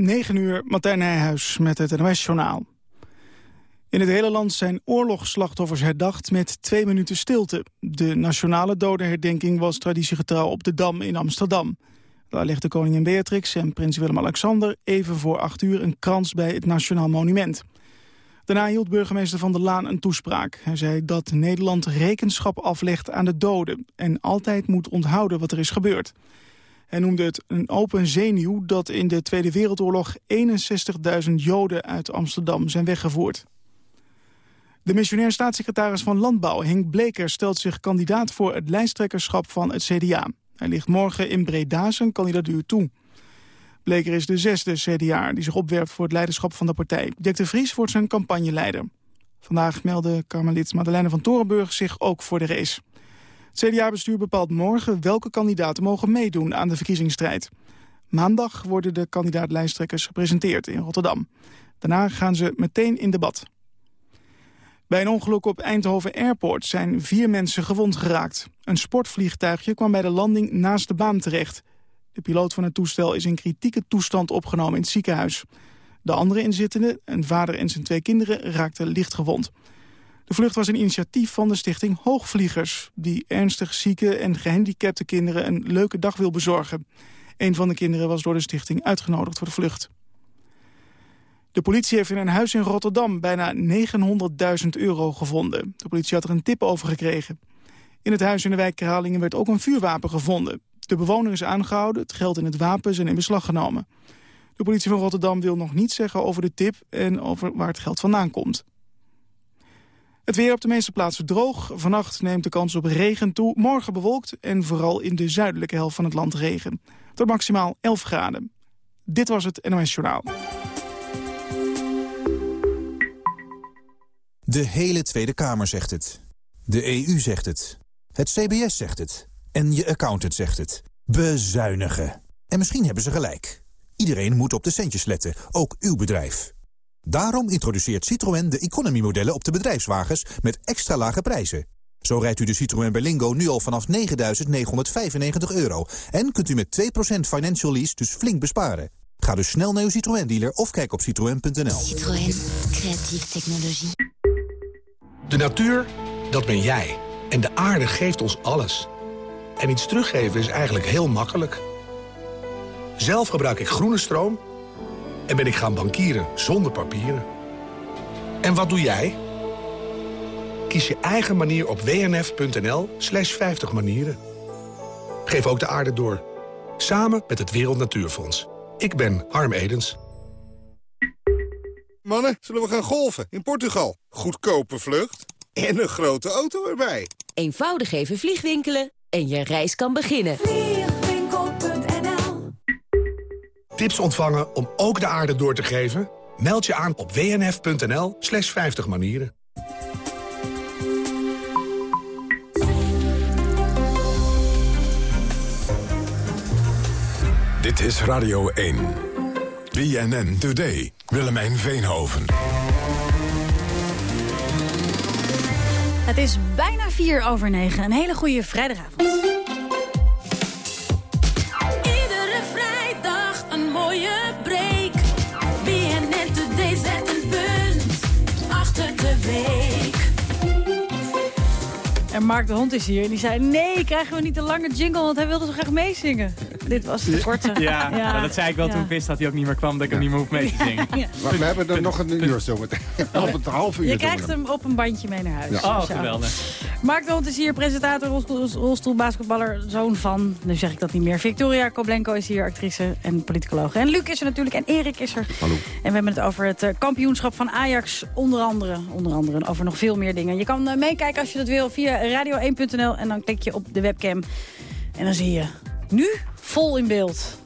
9 uur, Martijn Nijhuis met het NOS-journaal. In het hele land zijn oorlogsslachtoffers herdacht met twee minuten stilte. De nationale dodenherdenking was traditiegetrouw op de Dam in Amsterdam. Daar legde koningin Beatrix en prins Willem-Alexander even voor acht uur een krans bij het Nationaal Monument. Daarna hield burgemeester Van der Laan een toespraak. Hij zei dat Nederland rekenschap aflegt aan de doden... en altijd moet onthouden wat er is gebeurd. Hij noemde het een open zenuw dat in de Tweede Wereldoorlog 61.000 Joden uit Amsterdam zijn weggevoerd. De missionair staatssecretaris van Landbouw, Henk Bleker, stelt zich kandidaat voor het lijsttrekkerschap van het CDA. Hij ligt morgen in Breda zijn kandidatuur toe. Bleker is de zesde CDA die zich opwerpt voor het leiderschap van de partij. Dirk de Vries wordt zijn campagneleider. Vandaag meldde Kamerlid Madeleine van Torenburg zich ook voor de race. Het CDA-bestuur bepaalt morgen welke kandidaten mogen meedoen aan de verkiezingsstrijd. Maandag worden de kandidaat-lijsttrekkers gepresenteerd in Rotterdam. Daarna gaan ze meteen in debat. Bij een ongeluk op Eindhoven Airport zijn vier mensen gewond geraakt. Een sportvliegtuigje kwam bij de landing naast de baan terecht. De piloot van het toestel is in kritieke toestand opgenomen in het ziekenhuis. De andere inzittenden, een vader en zijn twee kinderen, raakten licht gewond. De vlucht was een initiatief van de stichting Hoogvliegers... die ernstig zieke en gehandicapte kinderen een leuke dag wil bezorgen. Een van de kinderen was door de stichting uitgenodigd voor de vlucht. De politie heeft in een huis in Rotterdam bijna 900.000 euro gevonden. De politie had er een tip over gekregen. In het huis in de wijk Kralingen werd ook een vuurwapen gevonden. De bewoner is aangehouden, het geld en het wapen zijn in beslag genomen. De politie van Rotterdam wil nog niets zeggen over de tip en over waar het geld vandaan komt. Het weer op de meeste plaatsen droog. Vannacht neemt de kans op regen toe. Morgen bewolkt en vooral in de zuidelijke helft van het land regen. Tot maximaal 11 graden. Dit was het NOS Journaal. De hele Tweede Kamer zegt het. De EU zegt het. Het CBS zegt het. En je accountant zegt het. Bezuinigen. En misschien hebben ze gelijk. Iedereen moet op de centjes letten, ook uw bedrijf. Daarom introduceert Citroën de economy-modellen op de bedrijfswagens met extra lage prijzen. Zo rijdt u de Citroën Berlingo nu al vanaf 9.995 euro. En kunt u met 2% financial lease dus flink besparen. Ga dus snel naar uw Citroën-dealer of kijk op citroën.nl. Citroën. Creatieve technologie. De natuur, dat ben jij. En de aarde geeft ons alles. En iets teruggeven is eigenlijk heel makkelijk. Zelf gebruik ik groene stroom en ben ik gaan bankieren zonder papieren. En wat doe jij? Kies je eigen manier op wnf.nl slash 50 manieren. Geef ook de aarde door. Samen met het Wereld Natuurfonds. Ik ben Harm Edens. Mannen, zullen we gaan golven in Portugal? Goedkope vlucht en een grote auto erbij. Eenvoudig even vliegwinkelen en je reis kan beginnen. Tips ontvangen om ook de aarde door te geven? Meld je aan op wnf.nl slash 50 manieren. Dit is Radio 1. BNN Today. Willemijn Veenhoven. Het is bijna vier over negen. Een hele goede vrijdagavond. Mark de Hond is hier en die zei... nee, krijgen we niet een lange jingle, want hij wilde zo graag meezingen. Dit was de korte. Ja, maar dat zei ik wel Ja. toen ik wist dat hij ook niet meer kwam, dat ik hem niet meer hoef mee te zingen. Ja. Maar we hebben er nog een uur zo meteen. Op het half uur. Je krijgt hem op een bandje mee naar huis. Ja. Oh, geweldig. Mark de Hond is hier, presentator, rolstoel, rolstoelbasketballer, zoon van... nu zeg ik dat niet meer. Victoria Koblenko is hier, actrice en politicoloog. En Luc is er natuurlijk en Erik is er. Hallo. En we hebben het over het eh, kampioenschap van Ajax, onder andere. Onder andere over nog veel meer dingen. Je kan eh, meekijken als je dat wil via radio1.nl en dan klik je op de webcam. En dan zie je nu vol in beeld.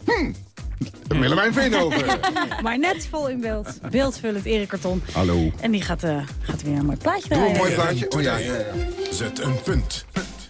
Willemijn Veenhoven. Maar net vol in beeld. Beeldvullend Erik Karton. Hallo. En die gaat, eh, gaat weer een mooi plaatje Doe een mooi plaatje. Oh ja, ja, ja. Zet een punt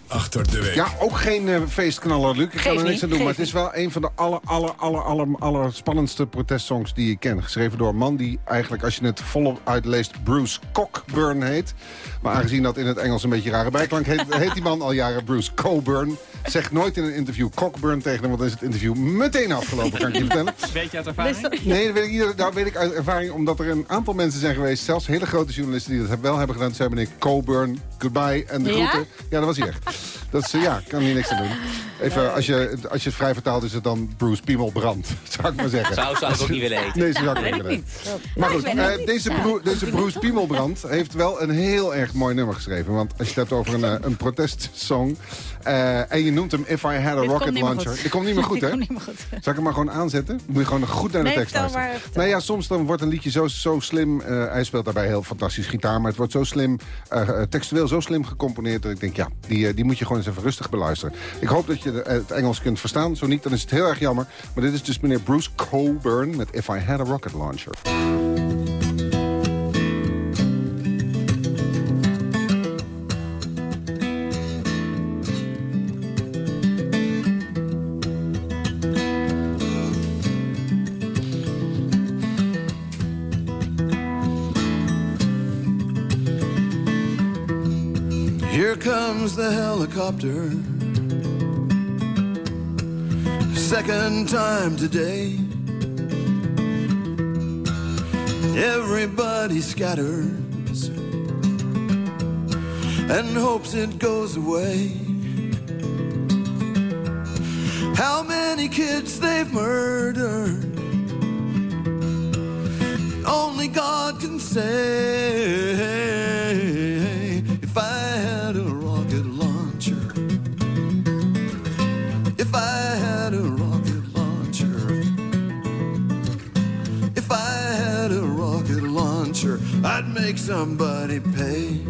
achter de week. Ja, ook geen eh, feestknaller, Luc. Ik ga er niks niet, aan doen. Maar het is wel een van de aller, aller, aller, aller, aller spannendste protestsongs die ik ken. Geschreven door een man die eigenlijk, als je het volop uitleest, Bruce Cockburn heet. Maar aangezien dat in het Engels een beetje rare bijklank heet, heet die man al jaren Bruce Coburn. Zeg nooit in een interview Cockburn tegen hem, want dan is het interview meteen afgelopen, kan ik je vertellen. Weet je uit ervaring? Nee, dat weet ik, niet, dat weet ik uit ervaring, omdat er een aantal mensen zijn geweest, zelfs hele grote journalisten die dat wel hebben gedaan. Toen zei meneer Coburn, goodbye en de Ja? groeten. Ja, dat was hij echt. Dat is, ja, kan hier niks aan doen. Even, als je, als je het vrij vertaalt is het dan Bruce Piemelbrand, zou ik maar zeggen. Zou, zou ik ook niet willen eten. Nee, zou ik niet willen. Maar goed, eh, deze, deze Bruce Piemelbrand heeft wel een heel erg mooi nummer geschreven. Want als je het hebt over een, eh, een protestsong... eh, en je noemt hem If I Had a Dit Rocket Launcher. Dit komt niet meer goed, hè? komt niet meer goed. Zal ik hem maar gewoon aanzetten? Moet je gewoon goed naar de Nee, tekst luisteren. Nou ja, soms dan wordt een liedje zo, zo slim... eh, hij speelt daarbij heel fantastisch gitaar... maar het wordt zo slim, eh, eh, textueel zo slim gecomponeerd... dat ik denk, ja, die, eh, moet je gewoon eens even rustig beluisteren. Ik hoop dat je het Engels kunt verstaan. Zo niet, dan is het heel erg jammer. Maar dit is dus meneer Bruce Coburn met If I Had a Rocket Launcher. Helicopter. Second time today. Everybody scatters and hopes it goes away. How many kids they've murdered? Only God can say. Somebody pay.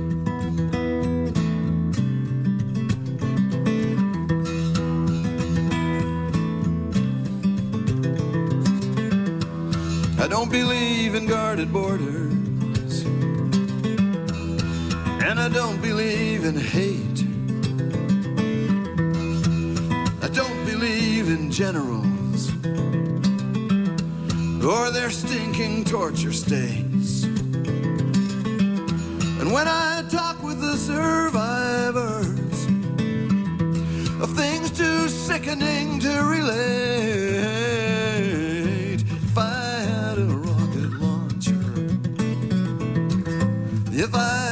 I don't believe in guarded borders. And I don't believe in hate. I don't believe in generals or their stinking torture states. And when I talk with the survivors of things too sickening to relate, if I had a rocket launcher, if I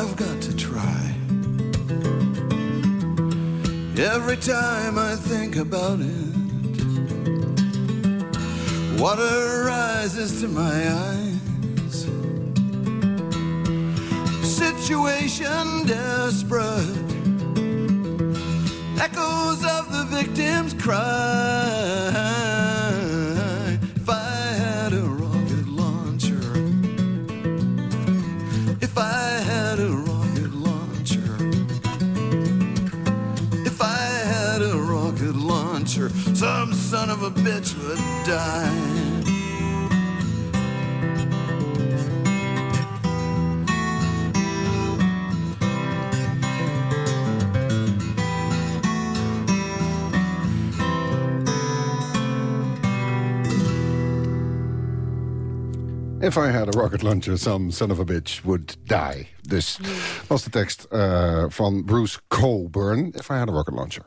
I've got to try. Every time I think about it, water rises to my eyes. Situation desperate, echoes of the victim's cry. Bitch would die. If I had a rocket launcher, some son of a bitch would die. Dus was de tekst eh, van Bruce Coburn. If I had a rocket launcher.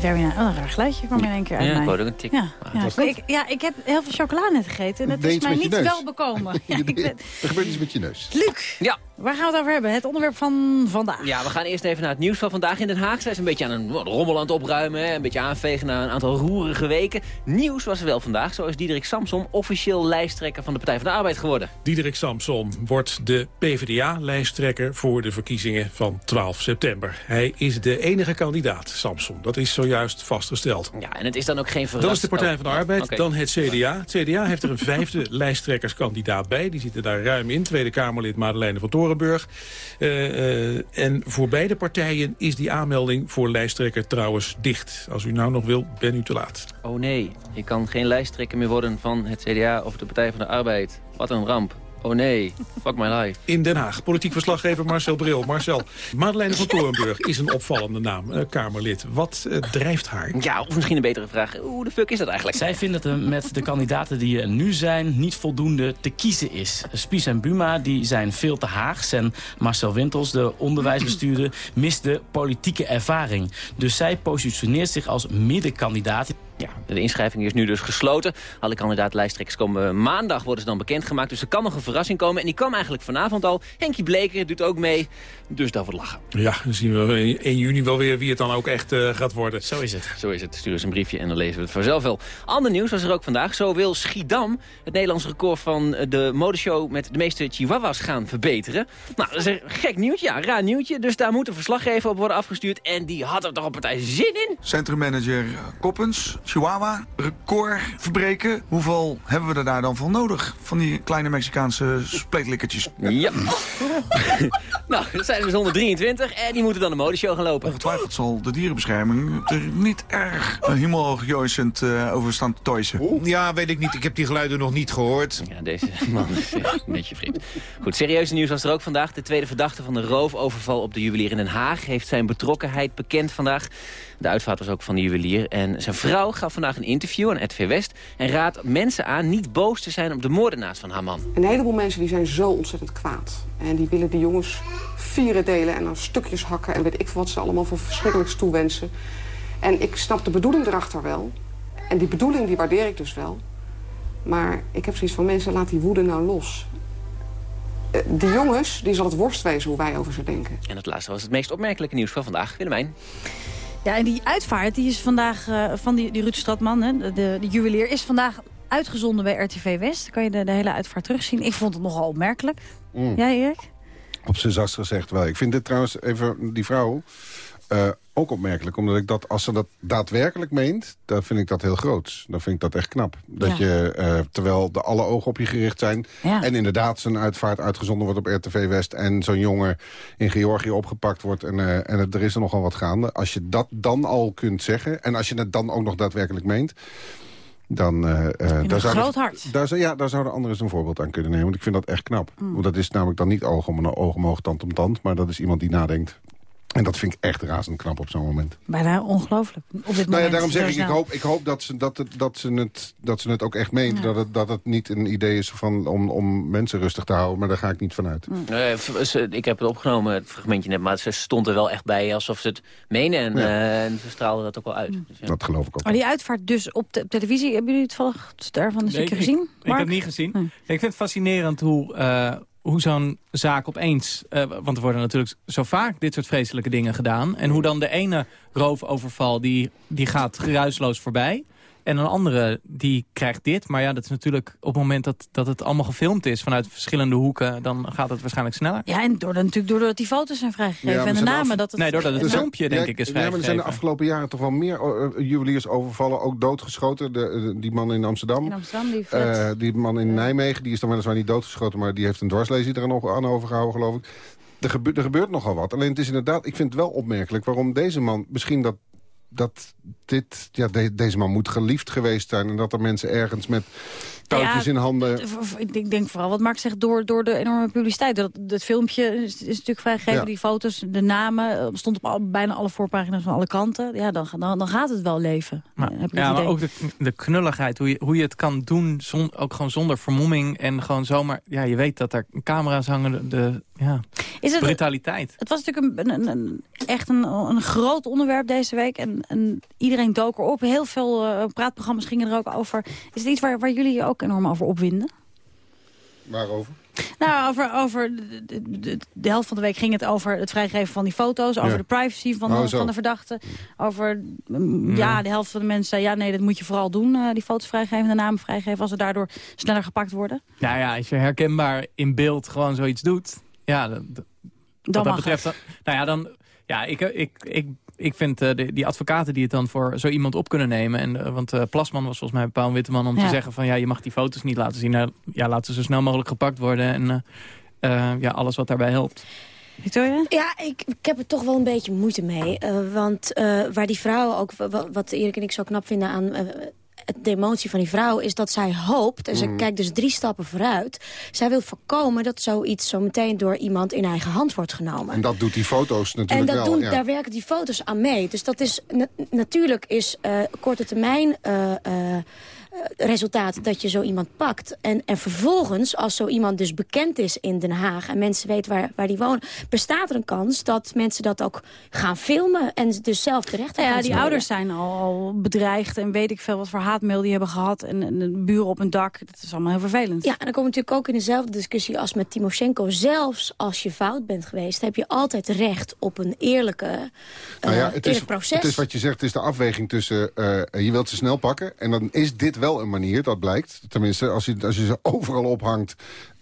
Very nice. Oh, een raar geluidje kwam in één keer uit Ja, ik mij. hoorde ook een tik. Ja, ja, was ik, ja, ik heb heel veel chocola net gegeten. En dat Deed is mij niet neus. wel bekomen. Ja, Je- ik ben- Er gebeurt iets met je neus. Luc, Ja. Waar gaan we het over hebben? Het onderwerp van vandaag. Ja, we gaan eerst even naar het nieuws van vandaag in Den Haag. Zij is een beetje aan een rommel aan het opruimen. Hè? Een beetje aanvegen na een aantal roerige weken. Nieuws was er wel vandaag. Zo is Diederik Samsom officieel lijsttrekker van de Partij van de Arbeid geworden. Diederik Samson wordt de PvdA-lijsttrekker voor de verkiezingen van 12 september. Hij is de enige kandidaat, Samson. Dat is zojuist vastgesteld. Ja, en het is dan ook geen verrassing. Dat is de Partij van de Arbeid, Oké. dan het CDA. Het CDA heeft er een vijfde lijsttrekkerskandidaat bij. Die zitten daar ruim in. Tweede Kamerlid Madeleine van Eh, eh, en voor beide partijen is die aanmelding voor lijsttrekker trouwens dicht. Als u nou nog wil, ben u te laat. Oh nee, ik kan geen lijsttrekker meer worden van het CDA of de Partij van de Arbeid. Wat een ramp. Oh nee, fuck my life. In Den Haag, politiek verslaggever Marcel Bril. Marcel, Madeleine van Torenburg is een opvallende naam, eh, Kamerlid. Wat eh, drijft haar? Ja, of misschien een betere vraag. Hoe de fuck is dat eigenlijk? Zij vinden dat er met de kandidaten die er nu zijn niet voldoende te kiezen is. Spies en Buma die zijn veel te Haags en Marcel Wintels, de onderwijsbestuurder, mist de politieke ervaring. Dus zij positioneert zich als middenkandidaat. Ja, de inschrijving is nu dus gesloten. Alle kandidaat-lijsttrekkers komen maandag, worden ze dan bekendgemaakt. Dus er kan nog een verrassing komen. En die kwam eigenlijk vanavond al. Henkie Bleker doet ook mee. Dus dat wordt lachen. Ja, dan zien we in 1 juni wel weer wie het dan ook echt eh, gaat worden. Zo is het. Zo is het. Stuur eens een briefje en dan lezen we het vanzelf wel. Ander nieuws was er ook vandaag. Zo wil Schiedam het Nederlands record van de modeshow met de meeste chihuahuas gaan verbeteren. Nou, dat is een gek nieuwtje. Ja, raar nieuwtje. Dus daar moet een verslaggever op worden afgestuurd. En die had er toch een partij zin in. Centrummanager Koppens, Chihuahua, record verbreken. Hoeveel hebben we er daar dan voor nodig? Van die kleine Mexicaanse spleetlikkertjes. Ja. nou, dat zijn er dus 123 en die moeten dan de modeshow gaan lopen. Ongetwijfeld zal de dierenbescherming er niet erg uh, hemeljoisend uh, over staan te toisen. Ja, weet ik niet. Ik heb die geluiden nog niet gehoord. Ja, deze man is echt een beetje vreemd. Goed, serieuze nieuws was er ook vandaag. De tweede verdachte van de roofoverval op de juwelier in Den Haag... heeft zijn betrokkenheid bekend vandaag. De uitvaart was ook van de juwelier. En zijn vrouw gaf vandaag een interview aan RTV West... en raadt mensen aan niet boos te zijn op de moordenaars van haar man. Een heleboel mensen die zijn zo ontzettend kwaad. En die willen die jongens vieren delen en dan stukjes hakken... en weet ik wat ze allemaal voor verschrikkelijks toewensen. En ik snap de bedoeling erachter wel. En die bedoeling die waardeer ik dus wel. Maar ik heb zoiets van mensen, laat die woede nou los. Die jongens, die zal het worst wezen hoe wij over ze denken. En het laatste was het meest opmerkelijke nieuws van vandaag. Willemijn. Ja, en die uitvaart die is vandaag uh, van die, die Ruud Stratman, hè, de, de, juwelier, is vandaag uitgezonden bij RTV West. Dan kan je de, de hele uitvaart terugzien. Ik vond het nogal opmerkelijk. Mm. Jij, Erik? Op zijn zachtst gezegd wel. Ik vind dit trouwens even, die vrouw, uh, ook opmerkelijk. Omdat ik dat, als ze dat daadwerkelijk meent, dan vind ik dat heel groot. Dan vind ik dat echt knap. Dat ja. je, uh, terwijl de alle ogen op je gericht zijn... Ja. en inderdaad zijn uitvaart uitgezonden wordt op RTV West... en zo'n jongen in Georgië opgepakt wordt en, uh, en het, er is er nogal wat gaande. Als je dat dan al kunt zeggen... en als je het dan ook nog daadwerkelijk meent... Dan, uh, daar, zou het, daar, zou, ja, daar zouden anderen eens een voorbeeld aan kunnen nemen. Want ik vind dat echt knap. Mm. Want dat is namelijk dan niet oog om een oog omhoog, tand om tand. Maar dat is iemand die nadenkt. En dat vind ik echt razend knap op zo'n moment. Bijna ongelooflijk. Op dit moment nou ja, daarom zeg ik, ik hoop, ik hoop dat, ze, dat, het, dat, ze het, dat ze het ook echt meent. Ja. Dat, het, dat het niet een idee is van, om, om mensen rustig te houden. Maar daar ga ik niet vanuit. Mm. Uh, ik heb het opgenomen, het fragmentje net. Maar ze stond er wel echt bij alsof ze het menen. En, ja. uh, en ze straalde dat ook wel uit. Mm. Dus, ja. Dat geloof ik ook. Maar die uitvaart dus op de televisie. Hebben jullie het toevallig daarvan een nee, stukje ik, gezien? Ik, ik heb het niet gezien. Hm. Ik vind het fascinerend hoe... Uh, hoe zo'n zaak opeens... eh, want er worden natuurlijk zo vaak dit soort vreselijke dingen gedaan. En hoe dan de ene roofoverval, die, die gaat geruisloos voorbij... En een andere, die krijgt dit. Maar ja, dat is natuurlijk op het moment dat, dat het allemaal gefilmd is... vanuit verschillende hoeken, dan gaat het waarschijnlijk sneller. Ja, en doordat, natuurlijk doordat die foto's zijn vrijgegeven Ja, en de namen. af- Dat het, Nee, doordat het zijn- filmpje, denk ja, ik, is Ja, maar er zijn de vrijgegeven. afgelopen jaren toch wel meer uh, juweliers overvallen. Ook doodgeschoten. De, de- die man in Amsterdam. In Amsterdam, die. Eh, die man in Nijmegen, die is dan weliswaar niet doodgeschoten... maar die heeft een dwarslesie er nog aan overgehouden, geloof ik. Er, gebe- er gebeurt nogal wat. Alleen het is inderdaad, ik vind het wel opmerkelijk... waarom deze man misschien dat... Dat dit, ja, de- deze man moet geliefd geweest zijn... en dat er mensen ergens met touwtjes Ja, in handen... Ik denk, vooral wat Mark zegt door, door de enorme publiciteit. Dat, dat filmpje is, is natuurlijk vrijgegeven, Ja. die foto's, de namen. eh, stond op al- bijna alle voorpagina's van alle kanten. Ja, dan, dan, dan gaat het wel leven. Maar, heb ik het ja, maar ook de, de knulligheid, hoe je, hoe je het kan doen, zon, ook gewoon zonder vermomming. En gewoon zomaar, ja, je weet dat er camera's hangen, de ja, Is het- brutaliteit. Het was natuurlijk een, een, een- echt een, een groot onderwerp deze week. En, en iedereen dook erop. Heel veel eh, praatprogramma's gingen er ook over. Is het iets waar, waar jullie je ook enorm over opwinden? Waarover? Nou, over, over de, de, de- de helft van de week ging het over het vrijgeven van die foto's. Over Ja. de privacy van, Oh, de, zo. van de verdachte. Over, mm, ja, de helft van de mensen zei... ja, nee, dat moet je vooral doen. eh, die foto's vrijgeven, de namen vrijgeven... als ze daardoor sneller gepakt worden. Nou ja, als je herkenbaar in beeld gewoon zoiets doet, ja, dat, dat- wat mag dat betreft, dan, nou ja, dan, ja, ik, ik, ik, ik vind eh, de, die advocaten die het dan voor zo iemand op kunnen nemen, en, eh, want eh, Plasman was volgens mij Paul Witteman om Ja. te zeggen van, ja, je mag die foto's niet laten zien, Nou, ja, laten ze zo snel mogelijk gepakt worden en eh, eh, ja, alles wat daarbij helpt. Victoria? Ja, ik, ik heb er toch wel een beetje moeite mee. eh, want eh, waar die vrouw ook, wa- wa- wat Erik en ik zo knap vinden aan eh, de emotie van die vrouw... is dat zij hoopt, en ze Mhm. kijkt dus drie stappen vooruit... zij wil voorkomen dat zoiets zo meteen door iemand in eigen hand wordt genomen. En dat doet die foto's En natuurlijk dat wel. doen, ja. daar werken die foto's aan mee. Dus dat is na- natuurlijk is eh, korte termijn eh, eh, resultaat dat je zo iemand pakt. En, en vervolgens, als zo iemand dus bekend is in Den Haag... en mensen weten waar, waar die wonen... bestaat er een kans dat mensen dat ook gaan filmen... en dus zelf terecht Nou ja, gaan die spelen. ouders zijn al, al bedreigd en weet ik veel wat voor haatmail die hebben gehad. En, en de buren op een dak, dat is allemaal heel vervelend. Ja, en dan kom je natuurlijk ook in dezelfde discussie als met Timoshenko. Zelfs als je fout bent geweest, heb je altijd recht op een eerlijke, eh Nou ja, het, is, eerlijk proces. het is wat je zegt, het is de afweging tussen... eh, je wilt ze snel pakken en dan is dit wel een manier, dat blijkt. Tenminste, als je, als je ze overal ophangt...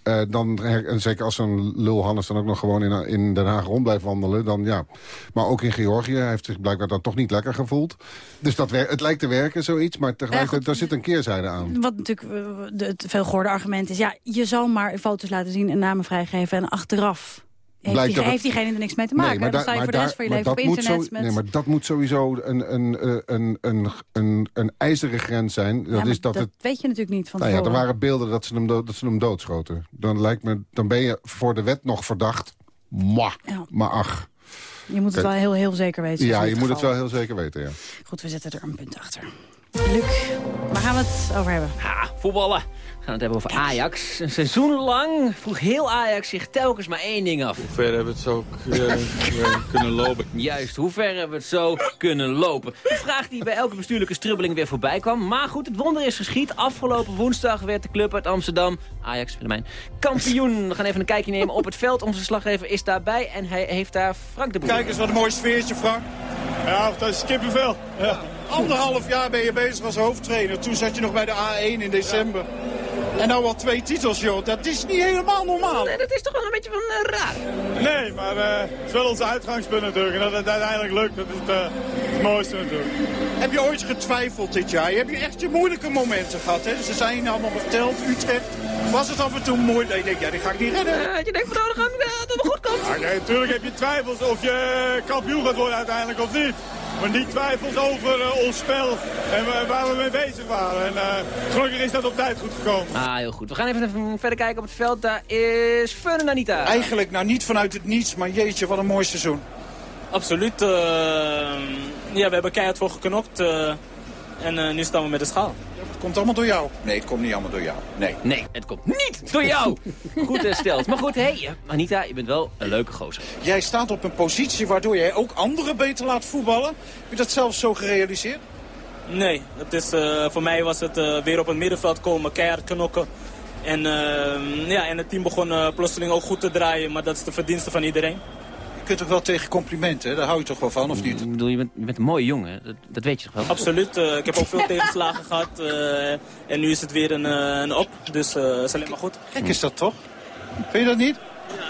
eh, dan, en zeker als zo'n lul Hannes dan ook nog gewoon in, in Den Haag rond blijft wandelen... dan ja. Maar ook in Georgië heeft zich blijkbaar dan toch niet lekker gevoeld. Dus dat het lijkt te werken, zoiets. Maar tegelijkertijd, daar zit een keerzijde aan. Wat natuurlijk eh, de- het veelgehoorde argument is... ja, je zal maar foto's laten zien en namen vrijgeven... en achteraf heeft, die, dat het- heeft diegene er niks mee te maken. dan daar- sta je voor de rest van je maar leven op dat moet internet. zo- met... Nee, maar dat moet sowieso een, een, eh, een, een, een, een ijzeren grens zijn. Dat Ja, maar is dat, het weet je natuurlijk niet van Nou ja, er waren beelden dat ze hem, dood, dat ze hem doodschoten. Dan, lijkt me, dan ben je voor de wet nog verdacht. Mwah. Maar ach. Je moet het Kijk. wel heel, heel zeker weten. Ja, je moet het wel heel zeker weten, ja. Goed, we zetten er een punt achter. Luc, waar gaan we het over hebben? Ha, voetballen. We gaan het hebben over Ajax. Een seizoen lang vroeg heel Ajax zich telkens maar één ding af. Hoe ver hebben we het zo eh, kunnen lopen? Juist, hoe ver hebben we het zo kunnen lopen? Een vraag die bij elke bestuurlijke strubbeling weer voorbij kwam. Maar goed, het wonder is geschied. Afgelopen woensdag werd de club uit Amsterdam, Ajax Willemijn, kampioen. We gaan even een kijkje nemen op het veld. Onze slaggever is daarbij en hij heeft daar Frank de Boer. Kijk eens wat een mooi sfeertje, Frank. Ja, dat is kippenvel. Ja. Anderhalf jaar ben je bezig als hoofdtrainer. Toen zat je nog bij de A1 in december. En nou al twee titels, joh. Dat is niet helemaal normaal. Nee, dat is toch wel een beetje van eh, raar. Nee, maar eh, het is wel onze uitgangspunt natuurlijk. En dat het uiteindelijk lukt, dat is het, eh, het mooiste natuurlijk. Heb je ooit getwijfeld dit jaar? Je hebt je echt je moeilijke momenten gehad, hè? Ze zijn allemaal verteld, Utrecht. Was het af en toe mooi dat je denkt, ja, die ga ik niet redden? je denkt, van, oh, dan ik dat het goed komt. Ja, nee, natuurlijk heb je twijfels of je kampioen gaat worden uiteindelijk of niet. Maar niet twijfels over eh, ons spel en wa- waar we mee bezig waren. En eh, gelukkig is dat op tijd goed gekomen. Ah, heel goed. We gaan even, even verder kijken op het veld. Daar is Fun en Anita. Eigenlijk nou niet vanuit het niets, maar jeetje, wat een mooi seizoen. Absoluut. eh, ja, we hebben keihard voor geknokt. eh, en eh, nu staan we met de schaal. Het komt allemaal door jou. Nee, het komt niet allemaal door jou. Nee. Nee, het komt niet door jou. Goed gesteld. Maar goed, hé, hey, Anita, je bent wel een leuke gozer. Jij staat op een positie waardoor jij ook anderen beter laat voetballen. Heb je dat zelf zo gerealiseerd? Nee, het is, eh, voor mij was het eh, weer op het middenveld komen, keihard knokken. En, ehm, ja, en het team begon eh, plotseling ook goed te draaien, maar dat is de verdienste van iedereen. Je kunt toch wel tegen complimenten, hè? daar hou je toch wel van, of niet? Ik bedoel, je bent, je bent een mooie jongen, dat, dat weet je toch wel? Absoluut, eh, ik heb ook veel tegenslagen gehad eh, en nu is het weer een, eh, een op, dus eh, het is alleen maar goed. Gek is dat toch? Vind je dat niet?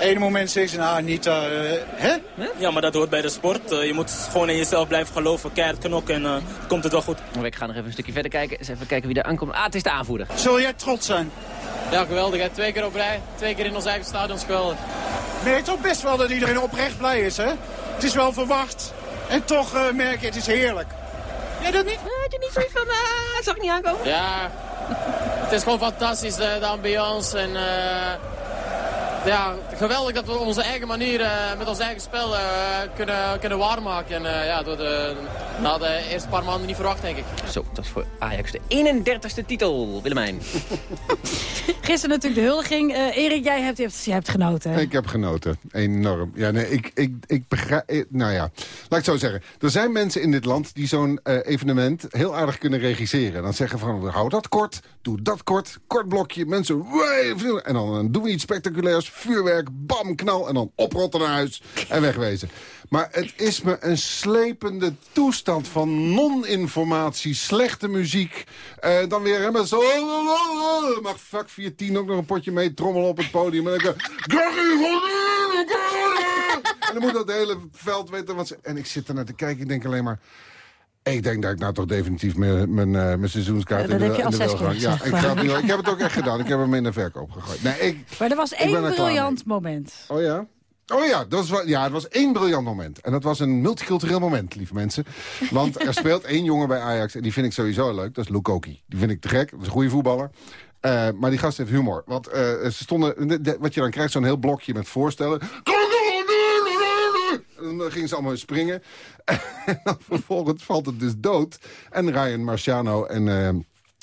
Ene moment zeggen ze, nou, niet, eh, hè? Ja, maar dat hoort bij de sport. Eh, je moet gewoon in jezelf blijven geloven, keihard knokken en eh, komt het wel goed. Ik ga nog even een stukje verder kijken, eens even kijken wie er aankomt. Ah, het is de aanvoerder. Zul jij trots zijn? Ja, geweldig. Hè? Twee keer op rij. Twee keer in ons eigen stadion geweldig. Nee, toch best wel dat iedereen oprecht blij is, hè? Het is wel verwacht. En toch eh, merk je, het is heerlijk. Jij dat niet? Had je niet zoiets van, ah, zag ik niet aankomen? Ja, het is gewoon fantastisch, de, de ambiance. En eh, ja, geweldig dat we op onze eigen manier, eh, met ons eigen spel, eh, kunnen, kunnen waarmaken. En eh, ja, door de, na de eerste paar maanden niet verwacht, denk ik. Zo, dat is voor Ajax de 31ste titel, Willemijn. Gisteren natuurlijk de huldiging. Eh Erik, jij hebt, je hebt, je hebt genoten. hè? Ik heb genoten. Enorm. Ja, nee, ik, ik, ik begrijp... Nou ja, laat ik het zo zeggen. Er zijn mensen in dit land die zo'n eh, evenement heel aardig kunnen regisseren. Dan zeggen van, hou dat kort, doe dat kort, kort blokje. Mensen, en dan, dan doen we iets spectaculairs. Vuurwerk, bam, knal. En dan oprotten naar huis en wegwezen. Maar het is me een slepende toestand van non-informatie, slechte muziek. Eh, dan weer helemaal zo... Mag vak 410 ook nog een potje mee trommelen op het podium. En dan en dan moet dat hele veld weten wat ze... En ik zit er naar te kijken, ik denk alleen maar... Ik denk dat ik nou toch definitief mijn, mijn, eh, mijn seizoenskaart dat in heb de, je al gaan. Ja, ik, ga het nu, ik heb het ook echt gedaan. Ik heb hem in de verkoop gegooid. Nee, ik, Maar er was één briljant moment. Oh ja? Oh ja, dat was, ja, het was één briljant moment. En dat was een multicultureel moment, lieve mensen. Want er speelt één jongen bij Ajax en die vind ik sowieso leuk. Dat is Lukoki. Die vind ik te gek. Dat is een goede voetballer. Eh, maar die gast heeft humor. Want eh, ze stonden, de- de- wat je dan krijgt, zo'n heel blokje met voorstellen. En dan gingen ze allemaal springen. En dan vervolgens valt het dus dood. En Ryan Marciano en... eh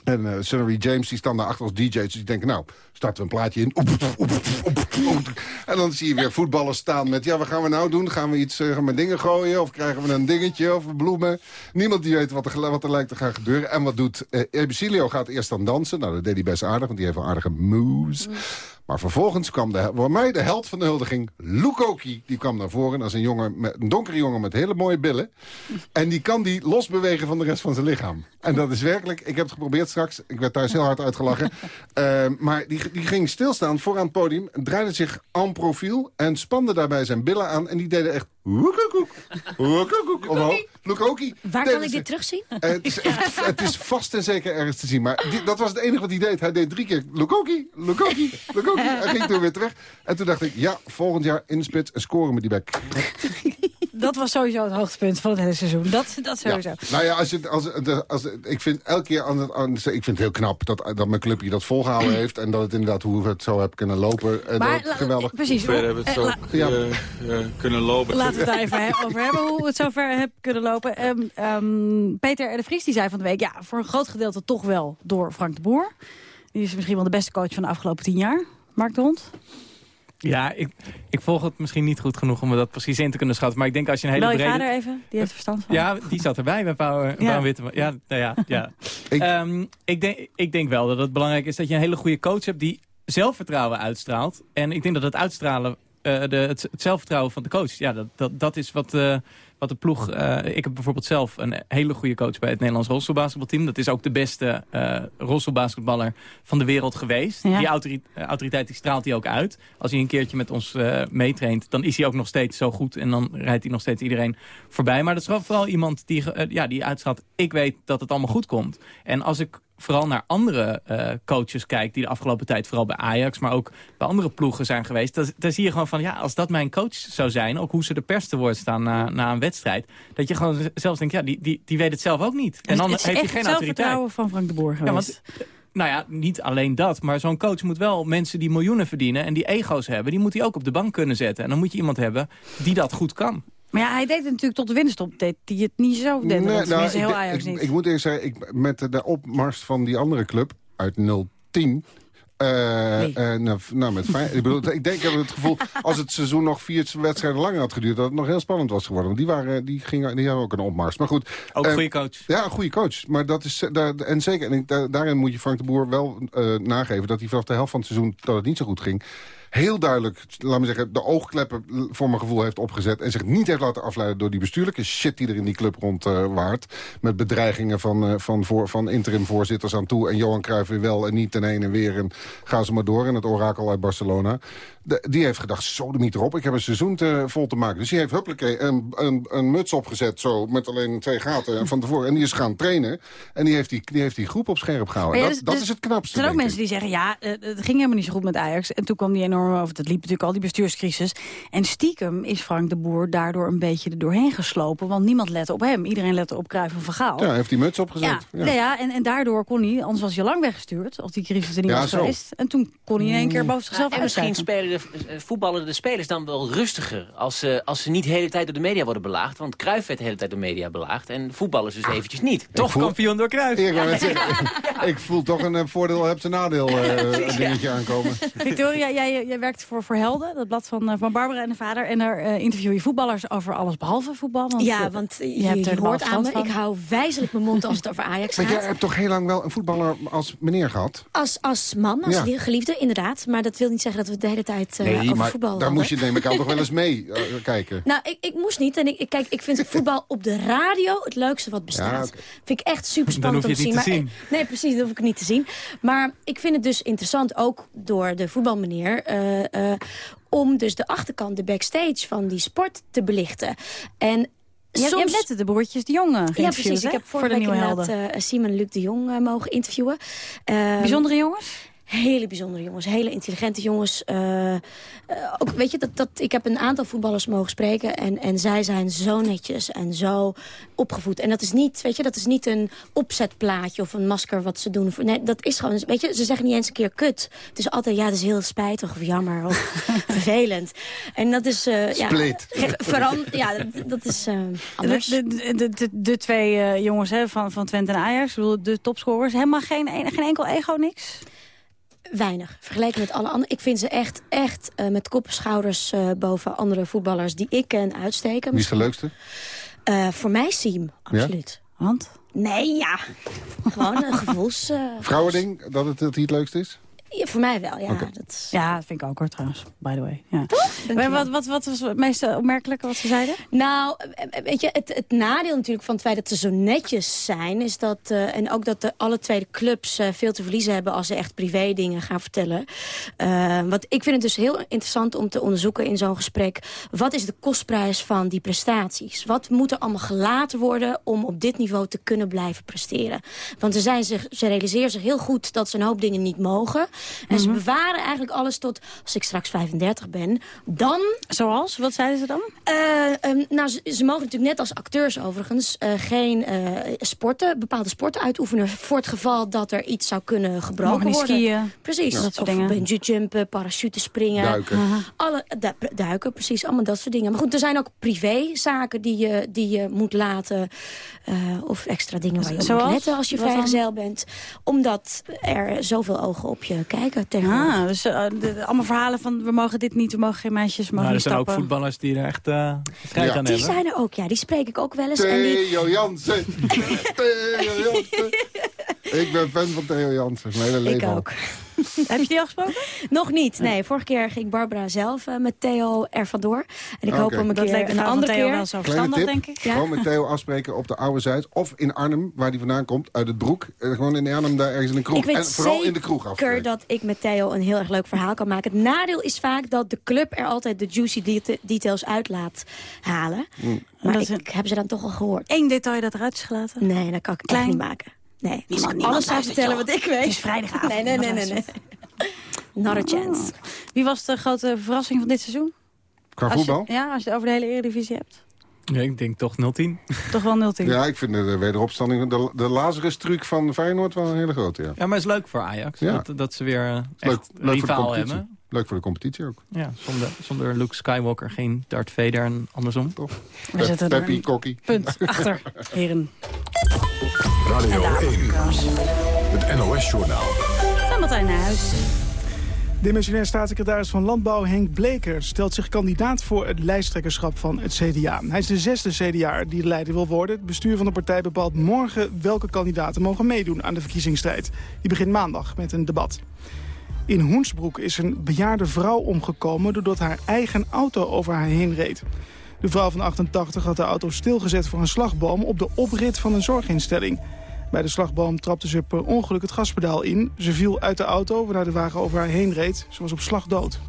en Sonny James die staan daar achter als DJ's. Dus die denken, nou, starten we een plaatje in. En dan zie je weer voetballers staan met... ja, wat gaan we nou doen? Gaan we iets eh, met dingen gooien? Of krijgen we een dingetje of bloemen? Niemand die weet wat er, wat er lijkt te gaan gebeuren. En wat doet... Ebesilio gaat eerst dan dansen. Nou, dat deed hij best aardig, want die heeft wel aardige moves. Maar vervolgens kwam de, voor mij de held van de huldiging, Lukoki. Die kwam naar voren als een, jongen met, een donkere jongen met hele mooie billen. En die kan die losbewegen van de rest van zijn lichaam. En dat is werkelijk, ik heb het geprobeerd straks. Ik werd thuis heel hard uitgelachen. Eh, maar die, die ging stilstaan vooraan het podium. Draaide zich en profiel en spande daarbij zijn billen aan. En die deden echt... woekoekoek, woekoekoek, omhoog. Waar kan ik ze. dit terugzien? Eh, het, is, echt- het is vast en zeker ergens te zien. Maar die- dat was het enige wat hij deed. Hij deed drie keer Lukoki, Lukoki, Lukoki. Hij ging toen weer terug. En toen dacht ik, ja, volgend jaar in de spits en scoren met die bek. Dat was sowieso het hoogtepunt van het hele seizoen. Dat, dat sowieso. Nou ja, als je, als, als, als, ik vind elke keer aan het, aan, ik vind het heel knap dat, dat mijn clubje dat volgehouden heeft. En dat het inderdaad, hoe we het zo hebben kunnen lopen. En Maar dat geweldig. precies. Ver hebben we het Eh, zo Ja. eh, eh, kunnen lopen. Laten we het daar even he- over hebben, hoe het zover heb kunnen lopen. Ehm, ehm, Peter R. de Vries die zei van de week... ja, voor een groot gedeelte toch wel door Frank de Boer. Die is misschien wel de beste coach van de afgelopen tien jaar. Mark de Hond? Ja, ik, ik volg het misschien niet goed genoeg om me dat precies in te kunnen schatten. Maar ik denk als je een hele Bel je brede... vader even, die heeft er verstand van. Ja, die zat erbij bij Pauw, Ja. Pauw Witteman. Ja, nou ja, ja. ik, ik, denk, ik denk wel dat het belangrijk is dat je een hele goede coach hebt... die zelfvertrouwen uitstraalt. En ik denk dat het uitstralen, eh, de, het, het zelfvertrouwen van de coach... ja, dat, dat, dat is wat, eh, wat de ploeg... eh, ik heb bijvoorbeeld zelf een hele goede coach bij het Nederlands rolstoelbasketbalteam. Dat is ook de beste rolstoelbasketballer van de wereld geweest. Ja. Die autori- eh, autoriteit die straalt hij ook uit. Als hij een keertje met ons meetraint, dan is hij ook nog steeds zo goed. En dan rijdt hij nog steeds iedereen voorbij. Maar dat is vooral iemand die, ja, die uitstraalt... ik weet dat het allemaal goed komt. En als ik vooral naar andere eh, coaches kijk... die de afgelopen tijd vooral bij Ajax... maar ook bij andere ploegen zijn geweest... dan, dan zie je gewoon van, ja, als dat mijn coach zou zijn... ook hoe ze de pers te woord staan na, na een wedstrijd... dat je gewoon zelfs denkt, ja, die, die, die weet het zelf ook niet. En dan heeft hij geen het autoriteit. zelfvertrouwen van Frank de Boer geweest. Ja, want, eh, nou ja, niet alleen dat. Maar zo'n coach moet wel mensen die miljoenen verdienen... en die ego's hebben, die moet hij ook op de bank kunnen zetten. En dan moet je iemand hebben die dat goed kan. Maar ja, hij deed het natuurlijk tot de winterstop. Deed hij het niet zo. Deed Nee, nou, heel ik, Ajax ik, niet. ik moet eerst zeggen, ik, met de opmars van die andere club uit 010... Eh, eh, nou, nou, met ik, bedoel, ik denk, ik heb het gevoel, als het seizoen nog vier wedstrijden langer had geduurd... dat het nog heel spannend was geworden. Want die, waren, die, gingen, die hadden ook een opmars. Maar goed. Ook eh, een goede coach. Ja, een goede coach. Maar dat is, daar, en zeker, en ik, daar- daarin moet je Frank de Boer wel eh, nageven... dat hij vanaf de helft van het seizoen, dat het niet zo goed ging... heel duidelijk, laat me zeggen, de oogkleppen voor mijn gevoel heeft opgezet... en zich niet heeft laten afleiden door die bestuurlijke shit die er in die club rond eh, waart. Met bedreigingen van, eh, van, voor, van interim-voorzitters aan toe... en Johan Cruijff weer wel en niet ten heen en weer. En ga ze maar door in het orakel uit Barcelona. De- die heeft gedacht, zo de niet erop, ik heb een seizoen te, vol te maken. Dus die heeft huppakee een, een, een muts opgezet, zo met alleen twee gaten van tevoren. En die is gaan trainen. En die heeft die, die, heeft die groep op scherp gehouden. Ja, dat dus- dat is het knapste, Er zijn ook mensen die zeggen, ja, eh, het ging helemaal niet zo goed met Ajax. En toen kwam die enorme, of dat liep natuurlijk al, die bestuurscrisis. En stiekem is Frank de Boer daardoor een beetje er doorheen geslopen. Want niemand lette op hem. Iedereen lette op Cruijff en Van Gaal. Ja, hij heeft die muts opgezet. Ja, Ja. ja. ja, en, en daardoor kon hij, anders was hij lang weggestuurd, als die crisis er niet Ja, was zo. geweest. En toen kon hij in één keer boven zichzelf en misschien spelen de, eh, voetballen de spelers dan wel rustiger als ze, als ze niet de hele tijd door de media worden belaagd. Want Cruijff werd de hele tijd door de media belaagd en voetballers dus eventjes niet. Toch voel- kampioen door Cruijff. Ik, voel toch een eh, voordeel hebt een nadeel eh, een dingetje aankomen. Victoria, jij, jij werkt voor, voor Helden, dat blad van, van Barbara en de vader. En daar interview je voetballers over alles behalve voetbal. Want, ja, want je, je hebt je er de hoort aan me, van. ik hou wijzelijk mijn mond als het over Ajax Maar gaat. jij hebt toch heel lang wel een voetballer als meneer gehad? Als, als man, als Ja. li- geliefde, inderdaad. Maar dat wil niet zeggen dat we de hele tijd eh, nee, over maar voetbal daar hadden. moest je neem ik aan toch wel eens mee eh, kijken. Nou, ik, ik moest niet. En ik, ik- kijk, ik vind voetbal op de radio het leukste wat bestaat. Ja. Vind ik echt super Dan spannend hoef je om te zien. maar, Nee, precies, dat hoef ik niet te zien. Maar ik vind het dus interessant, ook door de voetbalmeneer... eh, eh, om dus de achterkant, de backstage van die sport te belichten. En Je, je hebt net de broertjes de Jonge ja, precies. hè? Ik heb voor de week inderdaad helden. eh, Simon en Luc de Jong mogen interviewen. Ehm, Bijzondere jongens? Hele bijzondere jongens, hele intelligente jongens. Eh, eh, ook, weet je, dat, dat, ik heb een aantal voetballers mogen spreken... En, en zij zijn zo netjes en zo opgevoed. En dat is niet, weet je, dat is niet een opzetplaatje of een masker wat ze doen. Voor, nee, dat is gewoon, weet je, ze zeggen niet eens een keer kut. Het is altijd, ja, het is heel spijtig of jammer of vervelend. En dat is... eh ja, Spleet. ge- veran- ja, dat, dat is anders. De, de, de, de, de twee eh, jongens hè, van, van Twente en Ajax, de topscorers, helemaal geen, geen enkel ego, niks? Weinig, vergeleken met alle anderen. Ik vind ze echt, echt eh, met kop en schouders eh, boven andere voetballers die ik ken uitsteken. Wie is de leukste? Eh, voor mij Siem, absoluut. Want? Nee, ja. Gewoon een gevoels... Vrouwending, dat het, dat hij het leukste is? Ja, voor mij wel, ja. Dat, Ja, dat vind ik ook hoor trouwens, by the way. Ja. Maar wat, wat, wat was het meest opmerkelijke wat ze zeiden? Nou, weet je, het, het nadeel natuurlijk van het feit dat ze zo netjes zijn... is dat, eh, en ook dat de, alle twee de clubs eh, veel te verliezen hebben... als ze echt privé dingen gaan vertellen. Eh, want ik vind het dus heel interessant om te onderzoeken in zo'n gesprek... wat is de kostprijs van die prestaties? Wat moet er allemaal gelaten worden om op dit niveau te kunnen blijven presteren? Want ze, zijn zich, ze realiseren zich heel goed dat ze een hoop dingen niet mogen... En ze bewaren eigenlijk alles tot als ik straks 35 ben. Dan... Zoals? Wat zeiden ze dan? Eh, ehm, nou, ze, ze mogen natuurlijk net als acteurs overigens... eh, geen eh, sporten, bepaalde sporten uitoefenen... voor het geval dat er iets zou kunnen gebroken Mogen worden. skiën. Precies. Ja. Dat soort of dingen. bungee jumpen, parachute springen. Duiken. Aha. Alle, du- duiken, precies. Allemaal dat soort dingen. Maar goed, er zijn ook privézaken die je, die je moet laten... eh, of extra dingen waar je op Zoals? moet letten als je vrijgezel bent. Omdat er zoveel ogen op je kijken tegenwoordig. Ah, dus eh, de- allemaal verhalen van we mogen dit niet, we mogen geen meisjes, we mogen Maar er niet zijn ook voetballers die er echt eh strijd aan Die hebben. zijn er ook, ja. Die spreek ik ook wel eens. En die, Theo Jansen. Theo Jansen. Ik ben fan van Theo Jansen. Mijn hele leven al. ook. Heb je die al gesproken? Nog niet, nee. Vorige keer ging Barbara zelf eh, met Theo er vandoor. En ik hoop hem een Dat keer een andere Theo keer. wel zo verstandig, denk ik. gewoon met Theo afspreken op de Oude Zuid. Of in Arnhem, waar die vandaan komt, uit het Broek. Eh, Gewoon in Arnhem, daar ergens in een kroeg. Ik weet en vooral in de kroeg zeker afspreken. dat ik met Theo een heel erg leuk verhaal kan maken. Het nadeel is vaak dat de club er altijd de juicy deta- details uit laat halen. Mm. Maar Dat ik heb ze dan toch al gehoord. Eén detail dat eruit is gelaten? Nee, dat kan ik Klein. echt niet maken. Nee, als ik alles zou vertellen wat ik weet. Het is vrijdagavond, Nee, nee, nee, nee. nee. Not a chance. Wie was de grote verrassing van dit seizoen? Qua Als je- voetbal? ja, als je het over de hele Eredivisie hebt. Ja, ik denk toch 0-10. Toch wel 0-10. Ja, ik vind de wederopstanding, de, de Lazarus-truc van Feyenoord wel een hele grote, ja. Ja, maar het is leuk voor Ajax. Ja. Dat, dat ze weer eh, echt Leuk, leuk rivaal hebben. Leuk voor de competitie ook. Ja, zonder, zonder Luke Skywalker geen Darth Vader en andersom. Toch? We zetten er Peppy, een Kokkie. punt achter, heren. Radio 1. Het NOS-journaal. Van Martijn naar huis. Demissionair staatssecretaris van Landbouw Henk Bleker stelt zich kandidaat voor het lijsttrekkerschap van het CDA. Hij is de zesde CDA die de leider wil worden. Het bestuur van de partij bepaalt morgen welke kandidaten mogen meedoen aan de verkiezingsstrijd. Die begint maandag met een debat. In Hoensbroek is een bejaarde vrouw omgekomen doordat haar eigen auto over haar heen reed. De vrouw van 88 had de auto stilgezet voor een slagboom op de oprit van een zorginstelling. Bij de slagboom trapte ze per ongeluk het gaspedaal in. Ze viel uit de auto, waarna de wagen over haar heen reed. Ze was op slag dood.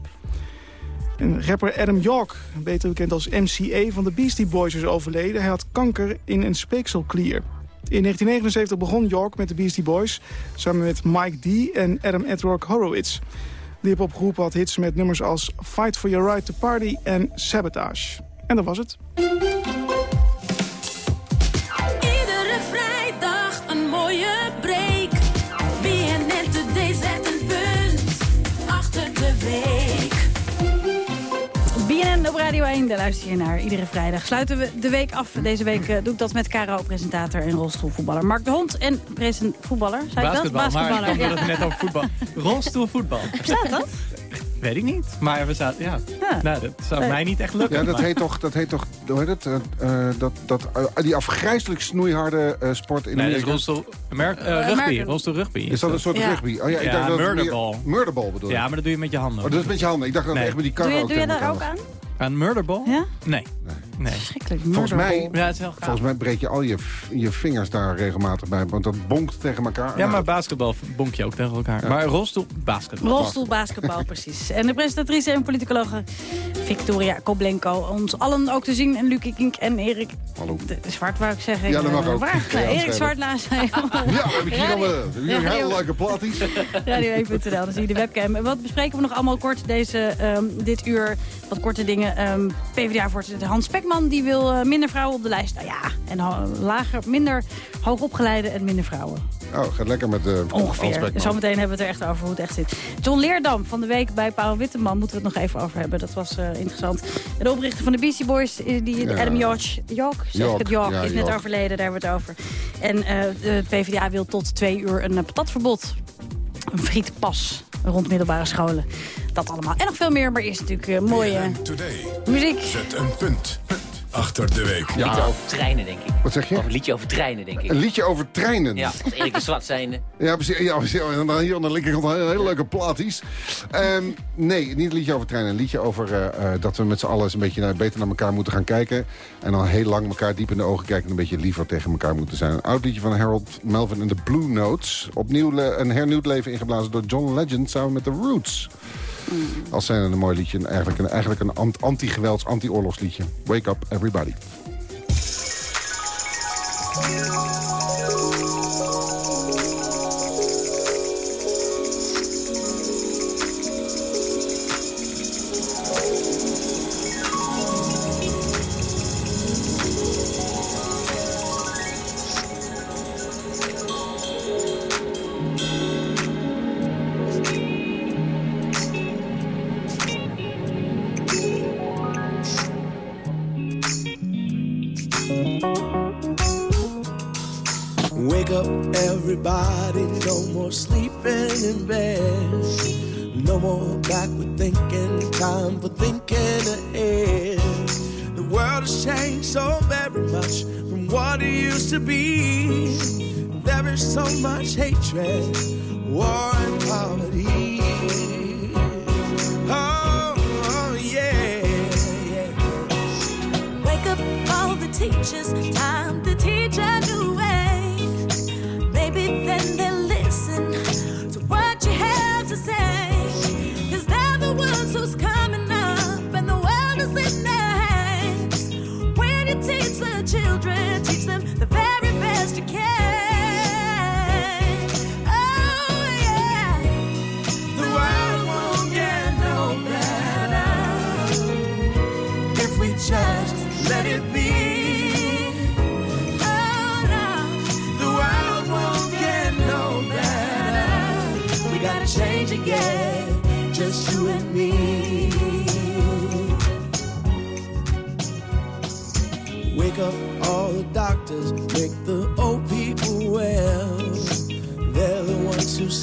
Rapper Adam York, beter bekend als MCA van de Beastie Boys, is overleden. Hij had kanker in een speekselklier. In 1979 begon York met de Beastie Boys... samen met Mike D en Adam Edrock Horowitz. De hip groep had hits met nummers als Fight for Your Right to Party en Sabotage. En dat was het. Radio 1, daar luister je naar. Iedere vrijdag sluiten we de week af. Deze week eh, doe ik dat met KRO-presentator en rolstoelvoetballer Mark de Hond. En present voetballer, zei ik dat? Basketbal, maar ik het net over voetbal. Rolstoelvoetbal. Bestaat dat? Weet ik niet. Maar we zaten, ja. Nou, dat zou Nee. mij niet echt lukken. Ja, dat maar- heet toch, dat heet toch, hoe heet het? Eh, dat, dat, die afgrijzelijk snoeiharde eh, sport in Nee, dat is Amerika. rolstoel, Amer- rugby. Rolstoel rugby. Is dat een soort Ja. rugby? Oh ja, ik Ja, dacht dat het meer- murderball. Murderball bedoel je? Ja, maar dat doe je met je handen. Oh, dat is met je handen. Ik dacht dat Nee. echt met die Doe karren je, ook doe je daar ook aan? Aan murderball? Ja? Nee. nee. Verschrikkelijk. Volgens mij. Ja, het is wel gaaf. volgens mij breek je al je, je vingers daar regelmatig bij. Want dat bonkt tegen elkaar. Ja, Nou, maar basketbal bonk je ook tegen elkaar. Maar rolstoel, basketbal. Rolstoel, basketbal, precies. En de presentatrice en politicologe Victoria Koblenko. Ons allen ook te zien. En Lucie Kink en Erik Hallo. de, de Zwart, wou ik zeggen. Ja, dat mag Eh, ook. Waar? Ja, Nee, dat Erik is Zwart naast mij. Ja, we hebben hier al een, hele leuke platies. Radio1.nl, dan zie je de webcam. En Wat bespreken we nog allemaal kort deze, ehm, dit uur? Wat korte dingen. Ehm PvdA-voorzitter Hans Spekman die wil eh, minder vrouwen op de lijst. Nou ja, en lager, minder hoogopgeleide en minder vrouwen. Oh, gaat lekker met de Ongeveer. Zometeen hebben we het er echt over hoe het echt zit. John Leerdam van de week bij Paul Witteman moeten we het nog even over hebben. Dat was eh, interessant. De oprichter van de Beastie Boys, eh, die, Ja. Adam York, York, zeg ik York, het, York, ja, is net York. overleden. Daar hebben we het over. En eh, de PvdA wil tot twee uur een eh, patatverbod. Een frietpas rond middelbare scholen. Dat allemaal. En nog veel meer, maar eerst natuurlijk eh, mooie muziek. Zet een punt achter de week. Liedje over treinen, denk ik. Wat zeg je? Of een liedje over treinen, denk ik. Een liedje over treinen. Ja, als Erik de Zwart zijnde. Ja, precies. Ja, precies. En dan hier aan de linkerkant hele, hele leuke platies. Ehm, nee, niet een liedje over treinen. Een liedje over eh, eh, dat we met z'n allen eens een beetje naar, beter naar elkaar moeten gaan kijken. En dan heel lang elkaar diep in de ogen kijken... en een beetje liever tegen elkaar moeten zijn. Een oud liedje van Harold Melvin en de Blue Notes. Opnieuw een hernieuwd leven ingeblazen door John Legend samen met The Roots. Als zijn een mooi liedje. en Eigenlijk een, eigenlijk een ant- anti-gewelds, anti-oorlogsliedje. Wake up, everybody. Much war, and poverty. Oh, oh, yeah, yeah. Wake up all the teachers, time to teach a new way. Maybe then they'll listen to what you have to say. Cause they're the ones who's coming up and the world is in their hands. When you teach the children,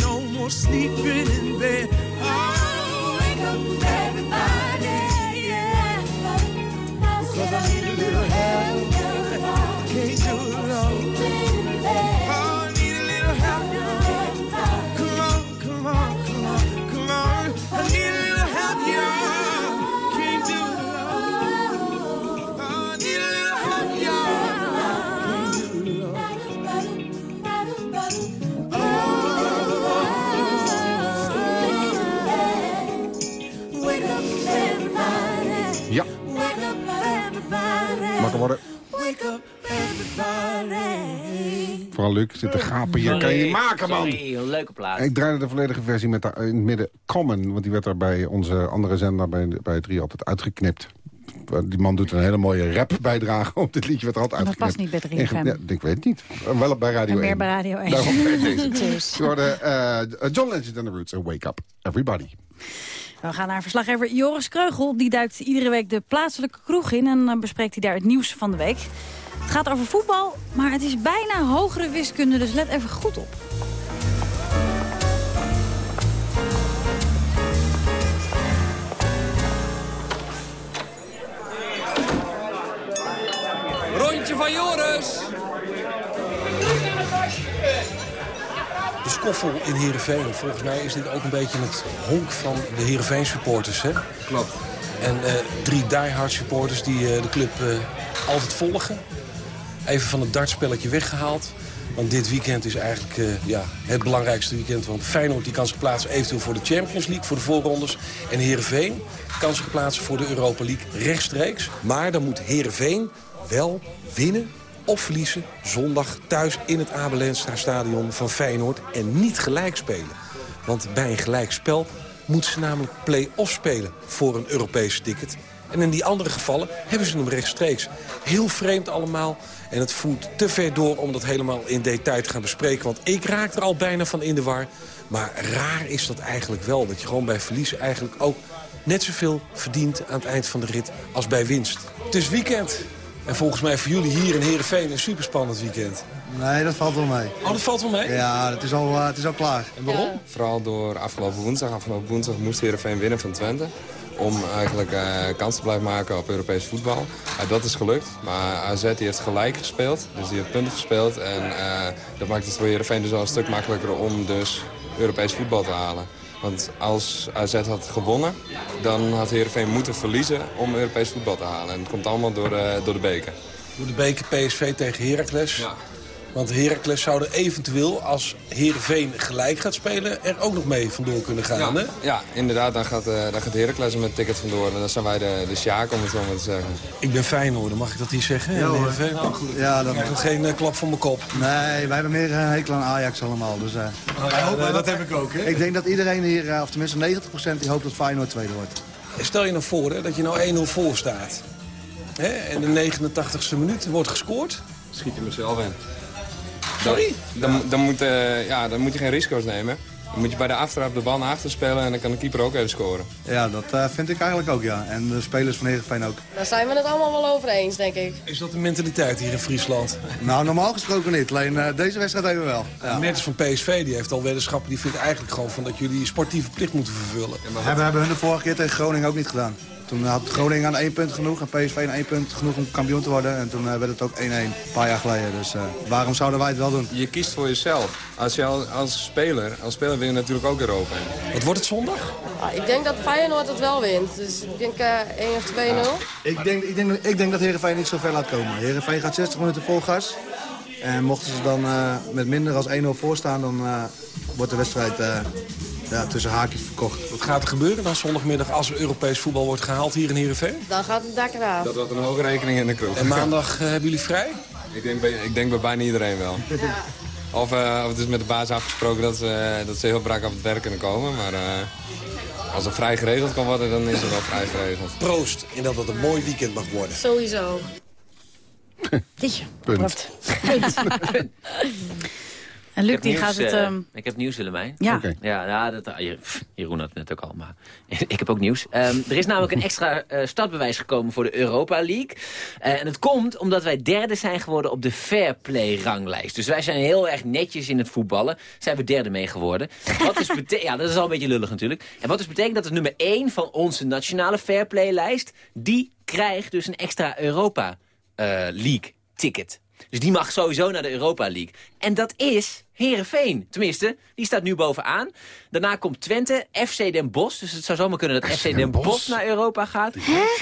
No more sleeping in bed. Oh, wake up, everybody. Yeah. Cause I need a little help. Can't do everybody. Wakker worden. Wake up everybody. Vooral Luc, zit te gapen hier. Kan je niet maken, man. Sorry, een leuke plaat. Ik draaide de volledige versie met daar in het midden Common. Want die werd er bij onze andere zender bij, bij het 3 altijd uitgeknipt. Die man doet een hele mooie rap-bijdrage op dit liedje. Werd er altijd Dat past niet bij 3FM. En ge- Ja, ik weet het niet. Wel op bij Radio En 1. meer bij Radio 1. Daarom deze. Hoorde eh, John Legend and the Roots en Wake Up Everybody. We gaan naar verslaggever Joris Kreugel. Die duikt iedere week de plaatselijke kroeg in en dan bespreekt hij daar het nieuws van de week. Het gaat over voetbal, maar het is bijna hogere wiskunde, dus let even goed op. De skoffel in Heerenveen. Volgens mij is dit ook een beetje het honk van de Heerenveen supporters. Hè? Klopt. En eh, drie diehard supporters die eh, de club eh, altijd volgen. Even van het dartspelletje weggehaald. Want dit weekend is eigenlijk ja, het belangrijkste weekend. Want Feyenoord die kan zich plaatsen eventueel voor de Champions League, voor de voorrondes. En Heerenveen kan zich plaatsen voor de Europa League rechtstreeks. Maar dan moet Heerenveen wel winnen of verliezen zondag thuis in het Abelenstra stadion van Feyenoord. En niet gelijk spelen. Want bij een gelijkspel moeten ze namelijk play-off spelen voor een Europese ticket. En in die andere gevallen hebben ze hem rechtstreeks. Heel vreemd allemaal. En het voert te ver door om dat helemaal in detail te gaan bespreken. Want ik raak er al bijna van in de war. Maar raar is dat eigenlijk wel. Dat je gewoon bij verliezen eigenlijk ook net zoveel verdient aan het eind van de rit als bij winst. Het is weekend. En volgens mij voor jullie hier in Heerenveen een superspannend weekend. Nee, dat valt wel mee. Oh, dat valt wel mee? Ja, het is al, eh, het is al klaar. En waarom? Vooral door afgelopen woensdag. Afgelopen woensdag moest Heerenveen winnen van Twente. Om eigenlijk eh, kans te blijven maken op Europees voetbal. Eh, dat is gelukt. Maar AZ die heeft gelijk gespeeld. Dus die heeft punten verspeeld. En eh, dat maakt het voor Heerenveen dus al een stuk makkelijker om dus Europees voetbal te halen. Want als AZ had gewonnen, dan had Heerenveen moeten verliezen om Europees voetbal te halen. En dat komt allemaal door, eh, door de beker. Door de beker PSV tegen Heracles. Ja. Want Heracles zou er eventueel, als Heerenveen gelijk gaat spelen... er ook nog mee vandoor kunnen gaan, hè? Ja, ja, inderdaad, dan gaat, uh, dan gaat Heracles er met het ticket vandoor. En dan zijn wij de, de sjaak, om het zo maar te zeggen. Ik ben Feyenoord, mag ik dat hier zeggen? Ja, hoor. Nou, ja, dat krijg geen eh, klap van mijn kop. Nee, wij hebben meer een hekel aan Ajax allemaal. Dus, eh, ja, nee, dat heb ik ook, hè? Ik denk dat iedereen hier, eh, of tenminste 90% die hoopt dat Feyenoord tweede wordt. Stel je nou voor hè, dat je nou 1-0 voor staat. Hè, en de 89ste minuut wordt gescoord. Schiet je mezelf in. Sorry? Dan, dan, moet, eh, ja, dan moet je geen risico's nemen. Dan moet je bij de aftrap de bal naar achter spelen en dan kan de keeper ook even scoren. Ja, dat eh, vind ik eigenlijk ook, ja. En de spelers van Heerenveen ook. Daar zijn we het allemaal wel over eens, denk ik. Is dat de mentaliteit hier in Friesland? Nou, normaal gesproken niet. Alleen eh, deze wedstrijd even wel. Ja. Mensen van PSV die heeft al weddenschappen, die vindt eigenlijk gewoon van dat jullie sportieve plicht moeten vervullen. Hebben, hebben hun de vorige keer tegen Groningen ook niet gedaan. Toen had Groningen aan één punt genoeg en PSV aan één punt genoeg om kampioen te worden. En toen eh, werd het ook 1-1, een paar jaar geleden. Dus eh, waarom zouden wij het wel doen? Je kiest voor jezelf. Als, je al, als, speler, als speler wil je natuurlijk ook Europa in. Wat wordt het zondag? Ah, ik denk dat Feyenoord het wel wint. Dus ik denk eh 1 of 2-0. Ik denk, ik, denk, ik denk dat Heerenveen niet zo ver laat komen. Heerenveen gaat 60 minuten vol gas. En mochten ze dan eh, met minder als 1-0 voorstaan, dan eh, wordt de wedstrijd eh, ja, tussen haakjes verkocht. Wat gaat er gebeuren dan zondagmiddag als er Europees voetbal wordt gehaald hier in Heerenveen? Dan gaat het dak eraf. Dat wordt een hoge rekening in de kroeg. En maandag eh, hebben jullie vrij? Ik denk, bij, ik denk bij bijna iedereen wel. Of, eh, of het is met de baas afgesproken dat ze, dat ze heel brak op het werk kunnen komen. Maar eh, als er vrij geregeld kan worden, dan is het wel vrij geregeld. Proost in dat het een mooi weekend mag worden. Sowieso. Punt. En Luc Ik heb die nieuws, gaat het... eh, ehm, ik heb nieuws, Willemijn. Ja. Ja, ja dat, ah, Jeroen had het net ook al, maar ik heb ook nieuws. Ehm, er is namelijk een extra eh startbewijs gekomen voor de Europa League. Eh, en het komt omdat wij derde zijn geworden op de Fair Play ranglijst. Dus wij zijn heel erg netjes in het voetballen. Zijn we derde mee geworden. Wat is bete- ja, dat is al een beetje lullig natuurlijk. En wat dus betekent dat de nummer 1 van onze nationale Fair Play lijst... die krijgt dus een extra Europa eh, League ticket. Dus die mag sowieso naar de Europa League. En dat is Herenveen. Tenminste, die staat nu bovenaan. Daarna komt Twente, FC Den Bosch. Dus het zou zomaar kunnen dat FC Den Bosch naar Europa gaat.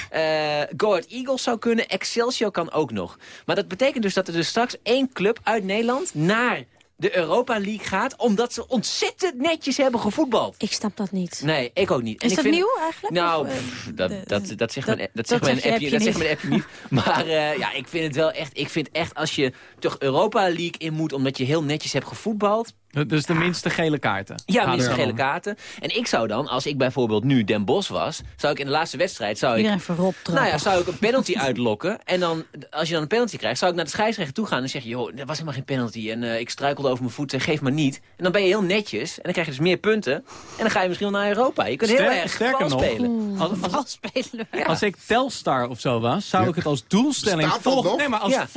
Eh Go Ahead Eagles zou kunnen. Excelsior kan ook nog. Maar dat betekent dus dat er dus straks één club uit Nederland naar de Europa League gaat. Omdat ze ontzettend netjes hebben gevoetbald. Ik snap dat niet. Nee, ik ook niet. En Is ik dat vind- nieuw eigenlijk? Nou, Of, eh, pff, dat, dat, dat zegt dat- mijn, dat dat zegt mijn zeg je appje, dat zegt niet. mijn appje niet. Maar eh, ja, ik vind het wel echt, ik vind echt als je toch Europa League in moet, omdat je heel netjes hebt gevoetbald. Dus de minste gele kaarten. Ja, er gele kaarten. En ik zou dan, als ik bijvoorbeeld nu Den Bos was, zou ik in de laatste wedstrijd, zou ik, verrot nou ja, zou ik een penalty uitlokken. En dan, als je dan een penalty krijgt, zou ik naar de scheidsrechter toe gaan en zeggen, joh, dat was helemaal geen penalty. En eh, ik struikelde over mijn voeten, geef maar niet. En dan ben je heel netjes. En dan krijg je dus meer punten. En dan ga je misschien wel naar Europa. Je kunt heel erg vals nog, spelen. Als, als, Vals spelen. Ja. als ik Telstar of zo was, zou Ja. ik het als doelstelling volgend... Nee, maar als, Ja.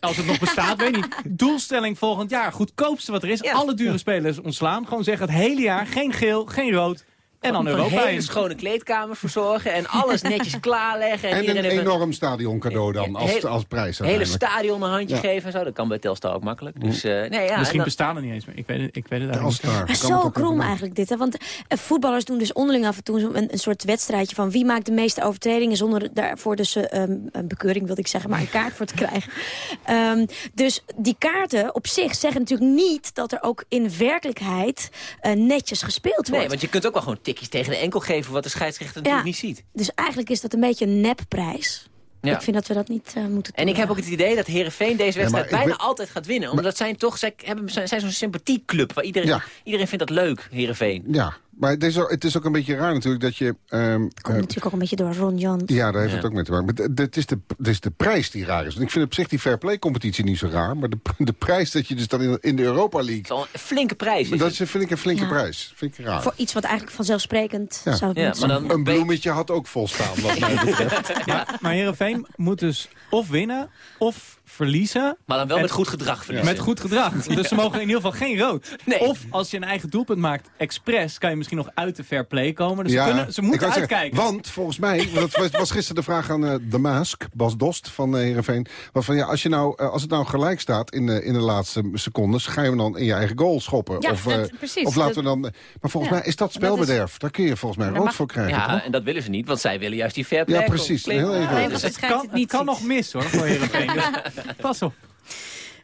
als het nog bestaat, weet ik niet. Doelstelling volgend jaar. Goedkoopste wat er is. Alle dure spelers ontslaan. Gewoon zeggen het hele jaar. Geen geel, geen rood. En dan een Europa hele in. schone kleedkamer verzorgen en alles netjes klaarleggen. En, En een enorm stadion cadeau dan, als, Heel- als prijs een hele stadion een handje Ja. geven en zo. Dat kan bij Telstar ook makkelijk. Dus, eh, nee, ja, en Misschien dan- bestaan er niet eens meer. Ik weet het, ik weet het eigenlijk niet. Maar zo krom eigenlijk dit. Hè? Want eh, voetballers doen dus onderling af en toe een, een soort wedstrijdje van wie maakt de meeste overtredingen zonder daarvoor dus eh, um, een bekeuring wilde ik zeggen, maar een kaart voor te krijgen. Ehm, dus die kaarten op zich zeggen natuurlijk niet dat er ook in werkelijkheid netjes gespeeld wordt. Nee, want je kunt ook wel gewoon tikjes tegen de enkel geven... wat de scheidsrechter natuurlijk niet ziet. Dus eigenlijk is dat een beetje een nepprijs. Ja. Ik vind dat we dat niet eh, moeten En ik heb ook het idee dat Herenveen deze wedstrijd bijna weet- altijd gaat winnen. Omdat zij toch, zij hebben, zijn zijn zo'n sympathieclub. Waar iedereen, Ja. iedereen vindt dat leuk, Herenveen. Ja, maar het is, ook, het is ook een beetje raar natuurlijk dat je... ehm, Komt eh, natuurlijk ook een beetje door Ron Jans. ja, daar heeft Ja. het ook mee te maken. Maar het- is, de, het is de prijs die raar is. Want ik vind op zich die fair play competitie niet zo raar. Maar de, de prijs dat je dus dan in, in de Europa League... Zo'n flinke prijs is Dat is, vind ik een flinke Ja. prijs. Vind ik raar. Voor iets wat eigenlijk vanzelfsprekend Ja. zou Ja, moeten maar dan Een bloemetje had ook volstaan, wat mij betreft. Maar, maar Heerenveen moet dus of winnen of verliezen. Maar dan wel En- met goed gedrag verliezen. Met goed gedrag. Dus ze mogen in ieder geval geen rood. Nee. Of als je een eigen doelpunt maakt, expres, kan je misschien nog uit de fair play komen. Dus ze, kunnen, ze moeten zeggen, uitkijken. want volgens mij, dat was, was gisteren de vraag aan eh, de Maask, Bas Dost van uh, Heerenveen. was Van, ja, als, je nou, eh, als het nou gelijk staat in, de in de laatste secondes, ga je hem dan in je eigen goal schoppen? Ja, of, dat- precies. of laten Dat- we dan... Maar volgens Ja. mij is dat Dat is- spelbederf. Daar kun je volgens mij rood mag- voor krijgen, Ja, toch? en dat willen ze niet, want zij willen juist die fair play. Ja, precies. Heel even. Dus het kan, het niet het kan nog mis hoor, voor Heerenveen. Pas op.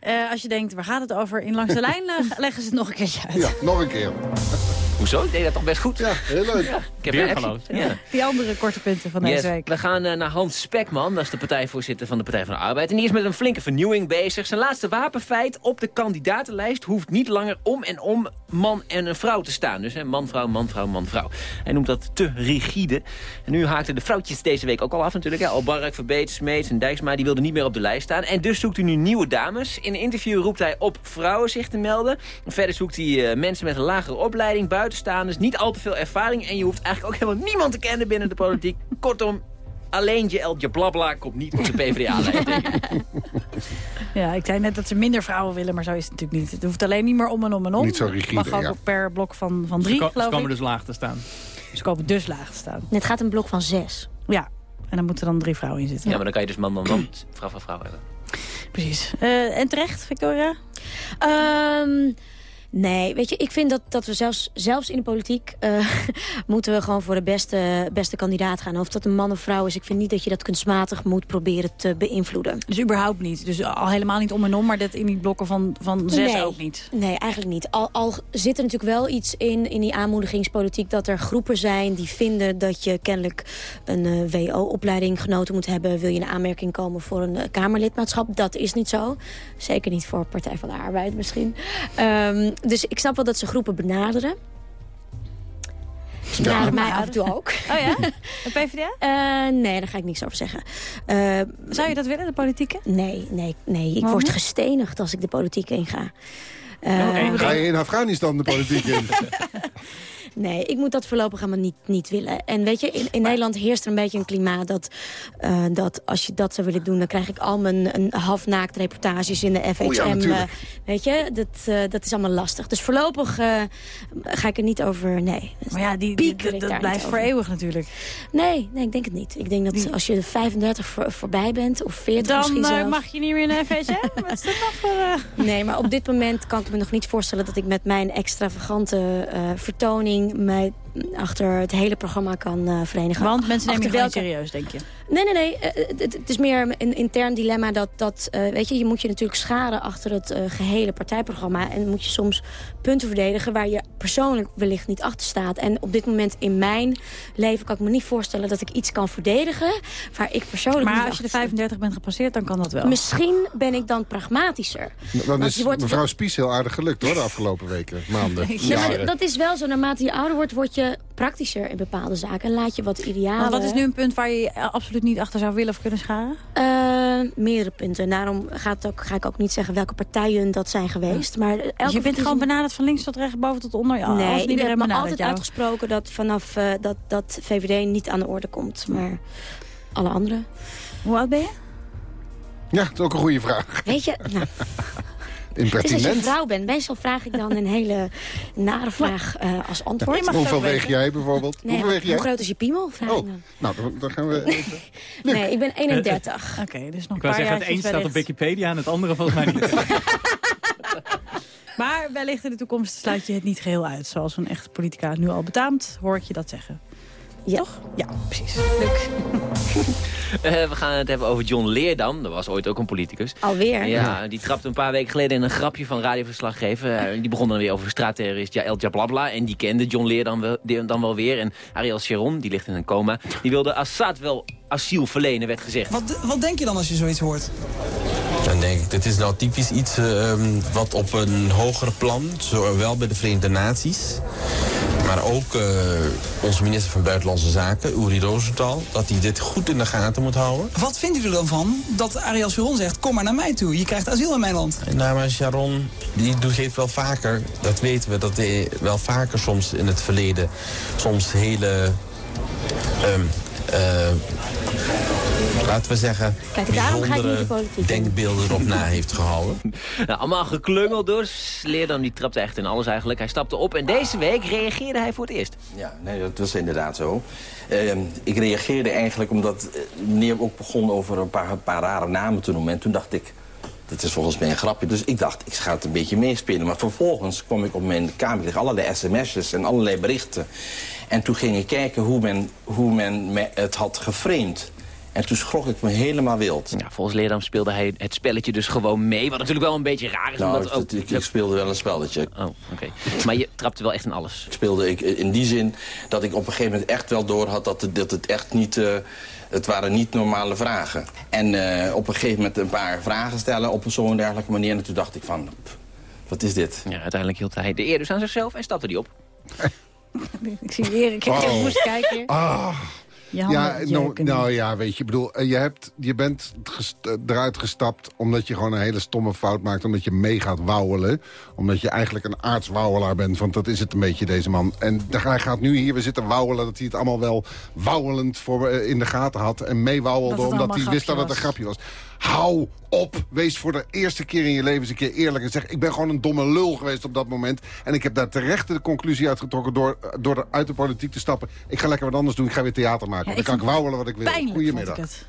Eh, als je denkt, waar gaat het over? In Langs de Lijn leggen ze het nog een keertje uit. Ja, nog een keer. Hoezo? Ik deed dat toch best goed? Ja, heel leuk. Ik heb appje. Ja. Die andere korte punten van deze week. We gaan eh, naar Hans Spekman, dat is de partijvoorzitter van de Partij van de Arbeid. En die is met een flinke vernieuwing bezig. Zijn laatste wapenfeit op de kandidatenlijst hoeft niet langer om en om man en een vrouw te staan. Dus hè, man, vrouw, man, vrouw, man, vrouw. Hij noemt dat te rigide. En nu haakten de vrouwtjes deze week ook al af natuurlijk. Hè. Albark, Verbeet, Smeets en Dijksma, die wilden niet meer op de lijst staan. En dus zoekt hij nu nieuwe dames. In een interview roept hij op vrouwen zich te melden. Verder zoekt hij eh, mensen met een lagere opleiding, buitenstaanders, niet al te veel ervaring. En je hoeft eigenlijk ook helemaal niemand te kennen binnen de politiek. Kortom, alleen je Eltje Blabla komt niet op de PvdA-lijst. Ja, ik zei net dat ze minder vrouwen willen, maar zo is het natuurlijk niet. Het hoeft alleen niet meer om en om en om. Niet zo rigide, mag ook ja. per blok van, van drie, Ze, ko- ze geloof komen ik. dus laag te staan. Ze komen dus laag te staan. Het gaat een blok van zes. Ja, en dan moeten er dan drie vrouwen in zitten. Ja, maar dan kan je dus man, man, man, vrouw van vrouw hebben. Precies. Eh, en terecht, Victoria? Ehm, nee, weet je, ik vind dat, dat we zelfs, zelfs in de politiek... eh, moeten we gewoon voor de beste, beste kandidaat gaan. Of dat een man of vrouw is, ik vind niet dat je dat kunstmatig moet proberen te beïnvloeden. Dus überhaupt niet. Dus al helemaal niet om en om, maar dat in die blokken van, van zes nee, ook niet. Nee, eigenlijk niet. Al, al zit er natuurlijk wel iets in, in die aanmoedigingspolitiek... dat er groepen zijn die vinden dat je kennelijk een eh, WO-opleiding genoten moet hebben. Wil je in aanmerking komen voor een eh, Kamerlidmaatschap? Dat is niet zo. Zeker niet voor Partij van de Arbeid misschien. Ehm, dus ik snap wel dat ze groepen benaderen. Ze benaderen mij af en toe ook. Oh ja? De PvdA? Eh, nee, daar ga ik niks over zeggen. Eh, Zou je dat willen, de politieke? Nee, nee, nee. Ik Waarom word gestenigd als ik de politiek inga. Eh, Ga je in Afghanistan de politiek in? Nee, ik moet dat voorlopig helemaal niet, niet willen. En weet je, in, in Nederland heerst er een beetje een klimaat dat, eh, dat als je dat zou willen doen... dan krijg ik al mijn een halfnaakt reportages in de FHM. Oh ja, natuurlijk. eh, weet je, dat, eh, dat is allemaal lastig. Dus voorlopig eh, ga ik er niet over, nee. Maar ja, die, die- dat, blijft voor eeuwig natuurlijk. Nee, nee, ik denk het niet. Ik denk dat als je de 35 voor- voorbij bent, of 40 Dan misschien zelfs... mag je niet meer in de FHM. Wat is dat nog voor... eh? Nee, maar op dit moment kan ik me nog niet voorstellen... dat ik met mijn extravagante eh, vertoning... mij achter het hele programma kan eh, verenigen. Want mensen nemen gewoon welke- serieus, denk je. Nee, nee, nee. eh, Het, het is meer een intern dilemma dat, dat eh, weet je, je moet je natuurlijk scharen achter het eh, gehele partijprogramma. En moet je soms punten verdedigen waar je persoonlijk wellicht niet achter staat. En op dit moment in mijn leven kan ik me niet voorstellen dat ik iets kan verdedigen waar ik persoonlijk Maar niet als je de achter sta. 35 bent gepasseerd, dan kan dat wel. Misschien ben ik dan pragmatischer. Dan Want is je wordt- mevrouw Spies heel aardig gelukt hoor, de afgelopen weken, maanden. Ja, maar dat is wel zo. Naarmate je ouder wordt, word je praktischer in bepaalde zaken. En laat je wat idealen... Want wat is nu een punt waar je je absoluut niet achter zou willen of kunnen scharen? Eh, meerdere punten. Daarom gaat ook, ga ik ook niet zeggen welke partijen dat zijn geweest. Maar elke Dus je bent gewoon benaderd van links tot rechts, boven tot onder? Ja, Nee, als ik iedereen heb me altijd jou. uitgesproken dat vanaf eh, dat, dat VVD niet aan de orde komt. Maar alle anderen. Hoe oud ben je? Ja, dat is ook een goede vraag. Weet je, nou, het is als je vrouw bent. Meestal vraag ik dan een hele nare vraag eh, als antwoord. Hoeveel weeg jij bijvoorbeeld? Nee, Hoeveel weeg hoe jij? groot is je piemel? Vraag ik Oh, dan. nou, dan, dan gaan we... even- Nee, ik ben 31. Oké, dus nog Ik een paar zeggen, het een staat op. Wikipedia en het andere volgens mij niet. Maar wellicht in de toekomst sluit je het niet geheel uit. Zoals een echte politica nu al betaamt, hoor ik je dat zeggen. Ja. Toch? Ja, precies. Leuk. Eh, we gaan het hebben over John Leerdam. Dat was ooit ook een politicus. Alweer? Ja, die trapte een paar weken geleden in een grapje van radioverslaggever. Eh, die begon dan weer over straatterrorist Jael Jablabla. En die kende John Leerdam wel, dan wel weer. En Ariel Sharon, die ligt in een coma. Die wilde Assad wel asiel verlenen, werd gezegd. Wat, wat denk je dan als je zoiets hoort? Dan denk ik, dit is nou typisch iets eh, wat op een hoger plan, zowel bij de Verenigde Naties, maar ook eh, onze minister van Buitenlandse Zaken, Uri Rosenthal, dat hij dit goed in de gaten moet houden. Wat vindt u er dan van dat Ariel Sharon zegt... kom maar naar mij toe, je krijgt asiel in mijn land? Nou, maar Sharon, die doet, geeft wel vaker, dat weten we, dat hij wel vaker soms in het verleden, soms hele, ehm, eh, laten we zeggen, Kijk, daarom ga ik niet de politiek denkbeelden erop na heeft gehouden. Nou, allemaal geklungeld dus. Leerdam die trapte echt in alles eigenlijk. Hij stapte op en deze week reageerde hij voor het eerst. Ja, nee, dat was inderdaad zo. Ehm, ik reageerde eigenlijk omdat eh, meneer ook begon over een paar, een paar rare namen te noemen. En toen dacht ik, dat is volgens mij een grapje. Dus ik dacht, ik ga het een beetje meespelen. Maar vervolgens kwam ik op mijn kamer tegen allerlei sms'jes en allerlei berichten. En toen ging ik kijken hoe men, hoe men me- het had geframed. En toen schrok ik me helemaal wild. Ja, volgens Leerdam speelde hij het spelletje dus gewoon mee. Wat natuurlijk wel een beetje raar is. Nou, omdat ook... ik, ik speelde wel een spelletje. Oh, oké. Maar je trapte wel echt in alles. Speelde ik in die zin dat ik op een gegeven moment echt wel door had... dat het, dat het echt niet... eh, het waren niet normale vragen. En eh, op een gegeven moment een paar vragen stellen op zo'n dergelijke manier. En toen dacht ik van, pff, wat is dit? Ja, uiteindelijk hield hij de eer dus aan zichzelf en stapte die op. Ik zie Erik, ik Oh. moest kijken. Ah. Je Ja, nou, nou ja, weet je, bedoel, eh, je, hebt, je bent gest- eh, eruit gestapt omdat je gewoon een hele stomme fout maakt. Omdat je mee gaat wauwelen. Omdat je eigenlijk een aardswauwelaar bent, want dat is het een beetje, deze man. En hij gaat nu hier, we zitten wauwelen, dat hij het allemaal wel wauwelend voor, eh, in de gaten had. En meewauwelde het omdat hij wist dat het een grapje was. Hou op, wees voor de eerste keer in je leven eens een keer eerlijk. En zeg, ik ben gewoon een domme lul geweest op dat moment. En ik heb daar terecht de conclusie uitgetrokken door, door er uit de politiek te stappen. Ik ga lekker wat anders doen, ik ga weer theater maken. Ja, dan kan ik wauwelen wat ik wil. Pijnlijk Goedemiddag. het.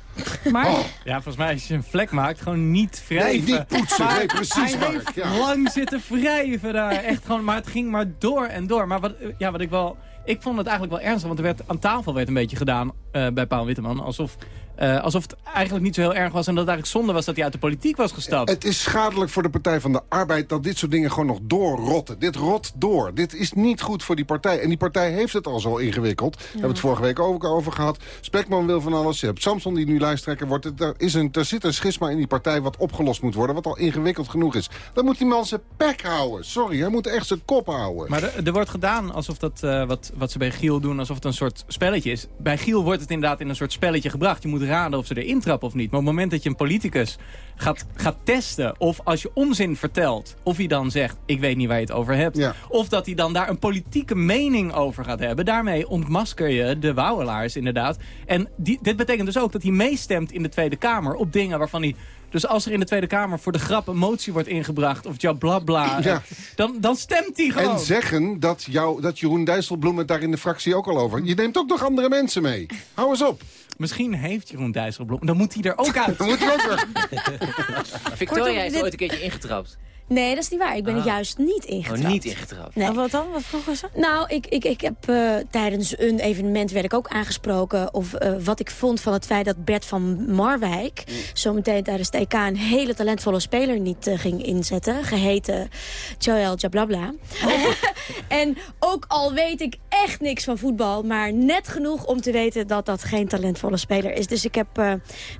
Maar Ja, volgens mij als je een vlek maakt, gewoon niet wrijven. Nee, niet poetsen. Maar Nee, precies, Hij heeft ja. lang zitten wrijven daar. Echt gewoon, maar het ging maar door en door. Maar wat, ja, wat ik wel... Ik vond het eigenlijk wel ernstig, want er werd aan tafel werd een beetje gedaan eh, bij Paul Witteman. Alsof, eh, alsof het eigenlijk niet zo heel erg was en dat het eigenlijk zonde was dat hij uit de politiek was gestapt. Het is schadelijk voor de Partij van de Arbeid dat dit soort dingen gewoon nog doorrotten. Dit rot door. Dit is niet goed voor die partij. En die partij heeft het al zo ingewikkeld. Daar hebben we het vorige week ook over gehad. Spekman wil van alles. Je hebt Samson die nu lijsttrekker wordt. Er, is een, er zit een schisma in die partij wat opgelost moet worden. Wat al ingewikkeld genoeg is. Dan moet die man zijn pek houden. Sorry, hij moet echt zijn kop houden. Maar er, er wordt gedaan alsof dat, eh, wat, wat ze bij Giel doen, alsof het een soort spelletje is. Bij Giel wordt het inderdaad in een soort spelletje gebracht. Je moet raden of ze erin trappen of niet. Maar op het moment dat je een politicus gaat, gaat testen, of als je onzin vertelt, of hij dan zegt, ik weet niet waar je het over hebt. Of dat hij dan daar een politieke mening over gaat hebben. Daarmee ontmasker je de wouwelaars inderdaad. En die, dit betekent dus ook dat hij meestemt in de Tweede Kamer op dingen waarvan hij... Dus als er in de Tweede Kamer voor de grap een motie wordt ingebracht... of bla bla, Ja. dan, dan stemt hij gewoon. En zeggen dat, jou, dat Jeroen Dijsselbloem het daar in de fractie ook al over. Je neemt ook nog andere mensen mee. Hou eens op. Misschien heeft Jeroen Dijsselbloem. Dan moet hij er ook uit. Dan moet hij ook weg. Victoria Kortom, is dit- ooit een keertje ingetrapt. Nee, dat is niet waar. Ik ben er Ah. juist niet ingetrapt. Oh, niet ingetrapt. Nee. wat dan? Wat vroegen ze? Nou, ik, ik, ik heb eh, tijdens een evenement werd ik ook aangesproken... of eh, wat ik vond van het feit dat Bert van Marwijk... zometeen tijdens de EK een hele talentvolle speler niet eh, ging inzetten. Geheten Joel Jablabla. en ook al weet ik echt niks van voetbal... maar net genoeg om te weten dat dat geen talentvolle speler is. Dus ik heb eh,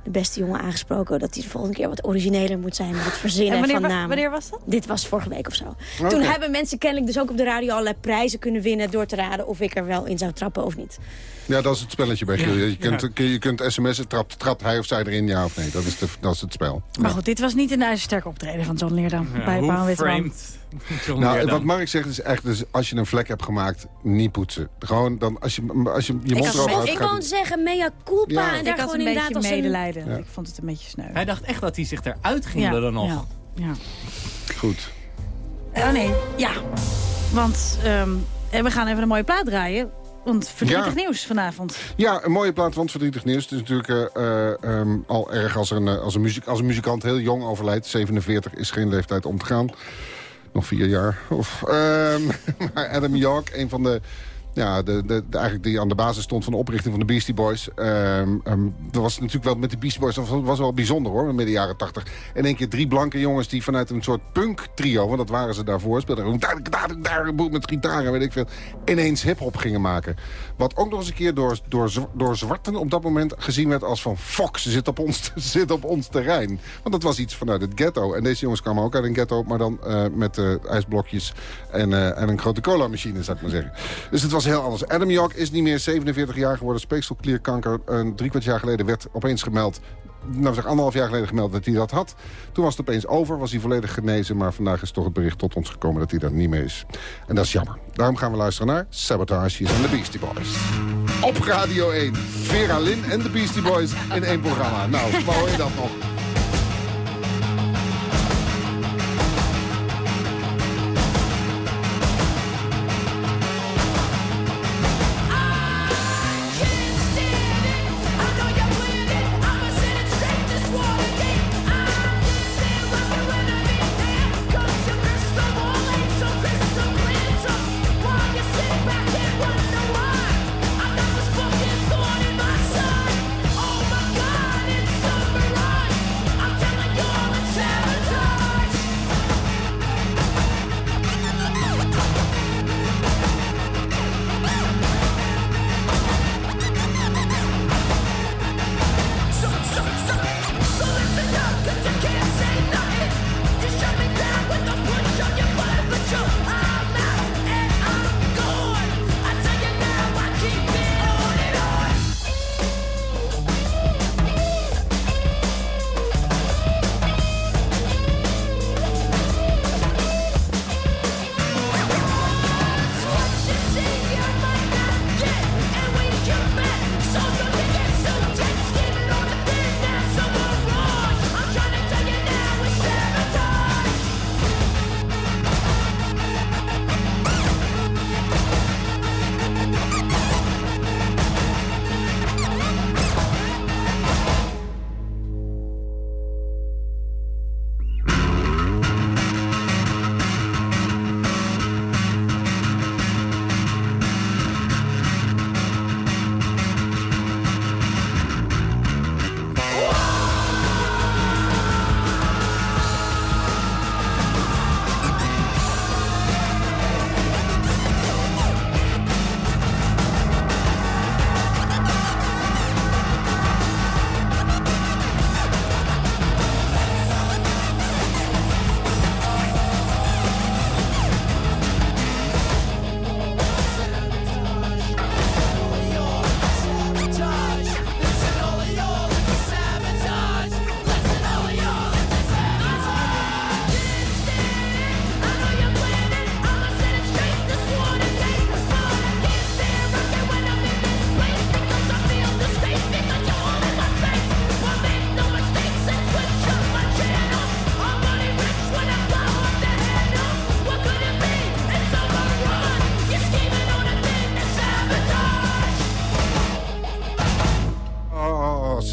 de beste jongen aangesproken... dat hij de volgende keer wat origineler moet zijn met het verzinnen En wanneer van namen. wanneer was dat? Dit was vorige week of zo. Toen hebben mensen kennelijk dus ook op de radio allerlei prijzen kunnen winnen... door te raden of ik er wel in zou trappen of niet. Ja, dat is het spelletje bij Giel. Je kunt, je kunt sms'en, trapt, trapt hij of zij erin, ja of nee. Dat is, de, dat is het spel. Maar goed, dit was niet een ijzersterk optreden van John Leerdam Ja, bij Witteman. framed John Nou, Leerdam. wat Mark zegt is echt, dus als je een vlek hebt gemaakt, niet poetsen. Gewoon dan, als je, als je je Ik, mond had, erover ik gewoon het- zeggen mea culpa Ja. en daar gewoon een inderdaad beetje als een... medelijden. Ja. Ik vond het een beetje sneu. Hij dacht echt dat hij zich eruit ging Ja, lullen nog. Ja. Goed. Oh nee, ja. Want ehm, eh, we gaan even een mooie plaat draaien. Want verdrietig Ja. nieuws vanavond. Ja, een mooie plaat van het verdrietig nieuws. Het is natuurlijk eh, eh, ehm, al erg als, een, eh, als, een muziek, als een muzikant heel jong overlijdt. 47 is geen leeftijd om te gaan. Nog vier jaar. Of, ehm, maar Adam York, een van de... Ja, de, de, eigenlijk die aan de basis stond van de oprichting van de Beastie Boys. Ehm, ehm, dat was natuurlijk wel met de Beastie Boys, dat was, wel bijzonder hoor, midden jaren tachtig. In één keer drie blanke jongens die vanuit een soort punk trio, want dat waren ze daarvoor, speelden daar, een met gitaar en weet ik veel, ineens hip-hop gingen maken. Wat ook nog eens een keer door, door, door zwarten op dat moment gezien werd als van Fox, ze zit op ons, op ons terrein. Want dat was iets vanuit het ghetto. En deze jongens kwamen ook uit een ghetto, maar dan eh, met eh, ijsblokjes en, eh, en een grote cola-machine, zou ik maar zeggen. Dus het was heel anders. Adam York is niet meer 47 jaar geworden, speekselklierkanker. Een drie kwart jaar geleden werd opeens gemeld nou zeg anderhalf jaar geleden gemeld dat hij dat had. Toen was het opeens over, was hij volledig genezen... maar vandaag is toch het bericht tot ons gekomen dat hij daar niet meer is. En dat is jammer. Daarom gaan we luisteren naar Sabotage en de Beastie Boys. Op Radio 1. Vera Lynn en de Beastie Boys in één programma. Nou, hoor je dat nog?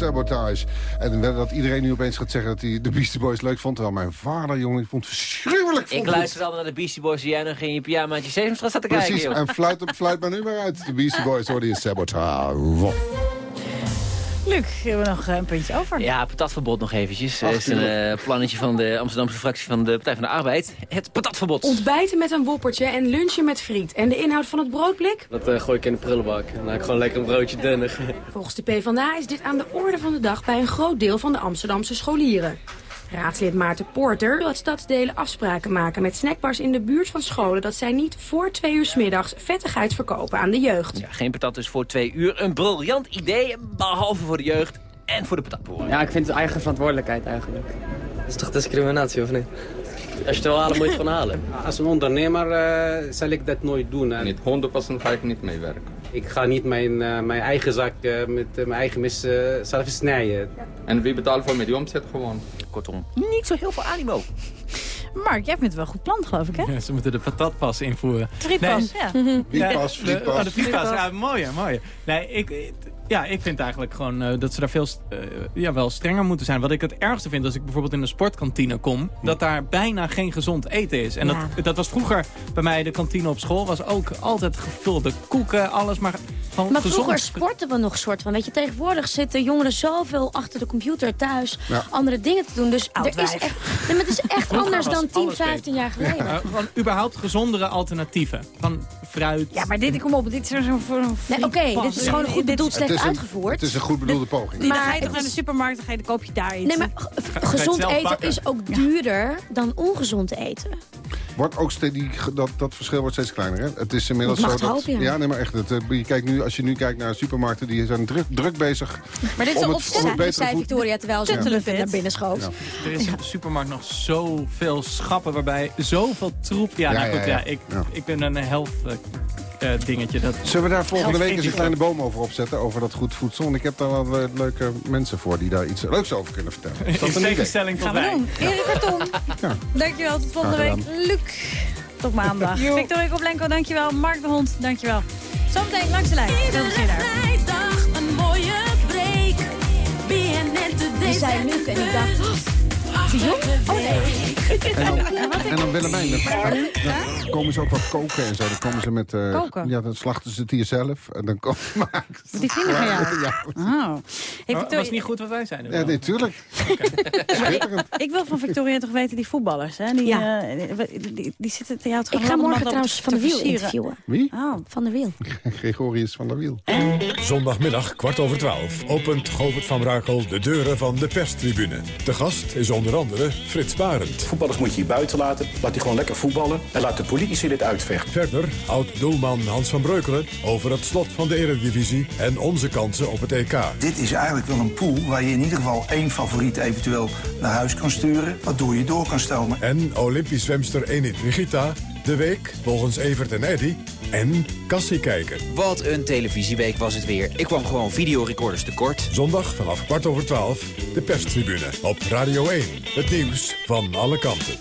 Sabotage. En dat iedereen nu opeens gaat zeggen dat hij de Beastie Boys leuk vond. Terwijl mijn vader, jongen, die vond het verschrikkelijk. Ik luister wel naar de Beastie Boys die jij nog in je pyjamaatje Sesamstraat staat te kijken. Precies, en fluit, fluit maar nu maar uit. De Beastie Boys hoorde je sabotage. Luc, hebben we nog eh, een puntje over? Ja, patatverbod nog eventjes. Dat is een eh, plannetje van de Amsterdamse fractie van de Partij van de Arbeid. Het patatverbod. Ontbijten met een woppertje en lunchen met friet. En de inhoud van het broodblik? Dat eh, gooi ik in de prullenbak. En dan heb ik gewoon lekker een broodje dennig. Volgens de PvdA is dit aan de orde van de dag bij een groot deel van de Amsterdamse scholieren. Raadslid Maarten Porter wil dat stadsdelen afspraken maken met snackbars in de buurt van scholen... dat zij niet voor twee uur 's middags vettigheid verkopen aan de jeugd. Ja, geen patat dus voor twee uur. Een briljant idee, behalve voor de jeugd en voor de patatboeren. Ja, ik vind het eigen verantwoordelijkheid eigenlijk. Dat is toch discriminatie, of niet? Als je het wil halen, moet je het gewoon halen. Als een ondernemer eh, zal ik dat nooit doen. En Niet 100% ga ik niet meewerken. Ik ga niet mijn, eh, mijn eigen zak eh, met eh, mijn eigen mis eh, zelf snijden. En wie betaalt voor mij die omzet gewoon? Kortom, niet zo heel veel animo. Mark, jij vindt het wel een goed plan, geloof ik, hè? Ja, ze moeten de patatpas invoeren. Frietpas, ja. Frietpas, de- frietpas. oh, de frietpas, ja, mooi, mooi. Nee, ik, ja, ik vind eigenlijk gewoon eh, dat ze daar veel eh, ja, wel strenger moeten zijn. Wat ik het ergste vind als ik bijvoorbeeld in een sportkantine kom... dat daar bijna geen gezond eten is. En Ja. dat, dat was vroeger bij mij de kantine op school. was ook altijd gevulde koeken, alles. Maar gewoon Maar gezond. vroeger sporten we nog soort van. Weet je, tegenwoordig zitten jongeren zoveel achter de computer thuis Ja. andere dingen te doen. Dus er is echt, nee, maar het is echt Vroeger anders dan 10, alles 15 jaar geleden. Ja, gewoon überhaupt gezondere alternatieven. Van fruit. Ja, maar dit, kom op, dit is zo'n Nee, oké, dit is gewoon een goed bedoeld, slecht Het is een- uitgevoerd. Het is een goed bedoelde poging. Die, dan Maar ga je toch naar de supermarkt, dan ga je, dan koop je daar iets. Nee, maar gezond eten bakken? is ook duurder dan ongezond eten. Wordt ook steeds, die, dat, dat verschil wordt steeds kleiner. Hè? Het is inmiddels Dat zo dat. hopen, ja. nee, maar echt. Het, eh, je kijkt nu, als je nu kijkt naar supermarkten, die zijn druk, druk bezig. Maar dit is het, ontzettend, zei Victoria terwijl ze Ja. een naar binnen schoof. Ja. Er is in de supermarkt nog zoveel schappen waarbij zoveel troep... Ja, Ja, nou ja, goed, ja. ja, ik, Ja. ik ben een health eh, eh, dingetje. Dat... Zullen we daar volgende week eens een kleine boom over opzetten? Over dat goed voedsel. En ik heb daar wel eh, leuke mensen voor die daar iets leuks over kunnen vertellen. Is dat In tegenstelling tot Gaan we. Erik Karton, dankjewel. Tot volgende week. Luc, tot maandag. Victoria Koblenko, dankjewel. Mark de Hond, dankjewel. Zometeen langs de lijn. Veel plezier daar. vrijdag een mooie break. BNN Today. Die zei Luc en ik dacht... oh? Oh nee. En dan, en dan Willemijn, dan, dan komen ze ook wat koken en zo. Dan komen ze met... eh, Koken? Ja, dan slachten ze het hier zelf. En dan komen ze Die van jou? Ja, Oh. Hey, Victoria- was niet goed wat wij zeiden. ja nee, tuurlijk. Ik wil van Victoria toch weten, die voetballers, hè? Die, Ja. eh, die, die, die zitten te jou Ik ga morgen trouwens Van de Wiel versieren. interviewen. Wie? Oh. Van de Wiel. Gregorius van der Wiel. Zondagmiddag kwart over twaalf opent Govert van Brakel de deuren van de perstribune. De gast is onder andere Frits Barend. Voetballers moet je hier buiten laten. Laat die gewoon lekker voetballen. En laat de politici dit uitvechten. Verder oud-doelman Hans van Breukelen over het slot van de Eredivisie en onze kansen op het EK. Dit is eigenlijk wel een pool waar je in ieder geval één favoriet eventueel naar huis kan sturen. Waardoor je door kan stomen. En Olympisch zwemster Enid Brigita, de week volgens Evert en Eddy en Cassie kijken. Wat een televisieweek was het weer. Ik kwam gewoon videorecorders tekort. Zondag vanaf kwart over twaalf de perstribune op Radio 1. Het nieuws van alle kanten.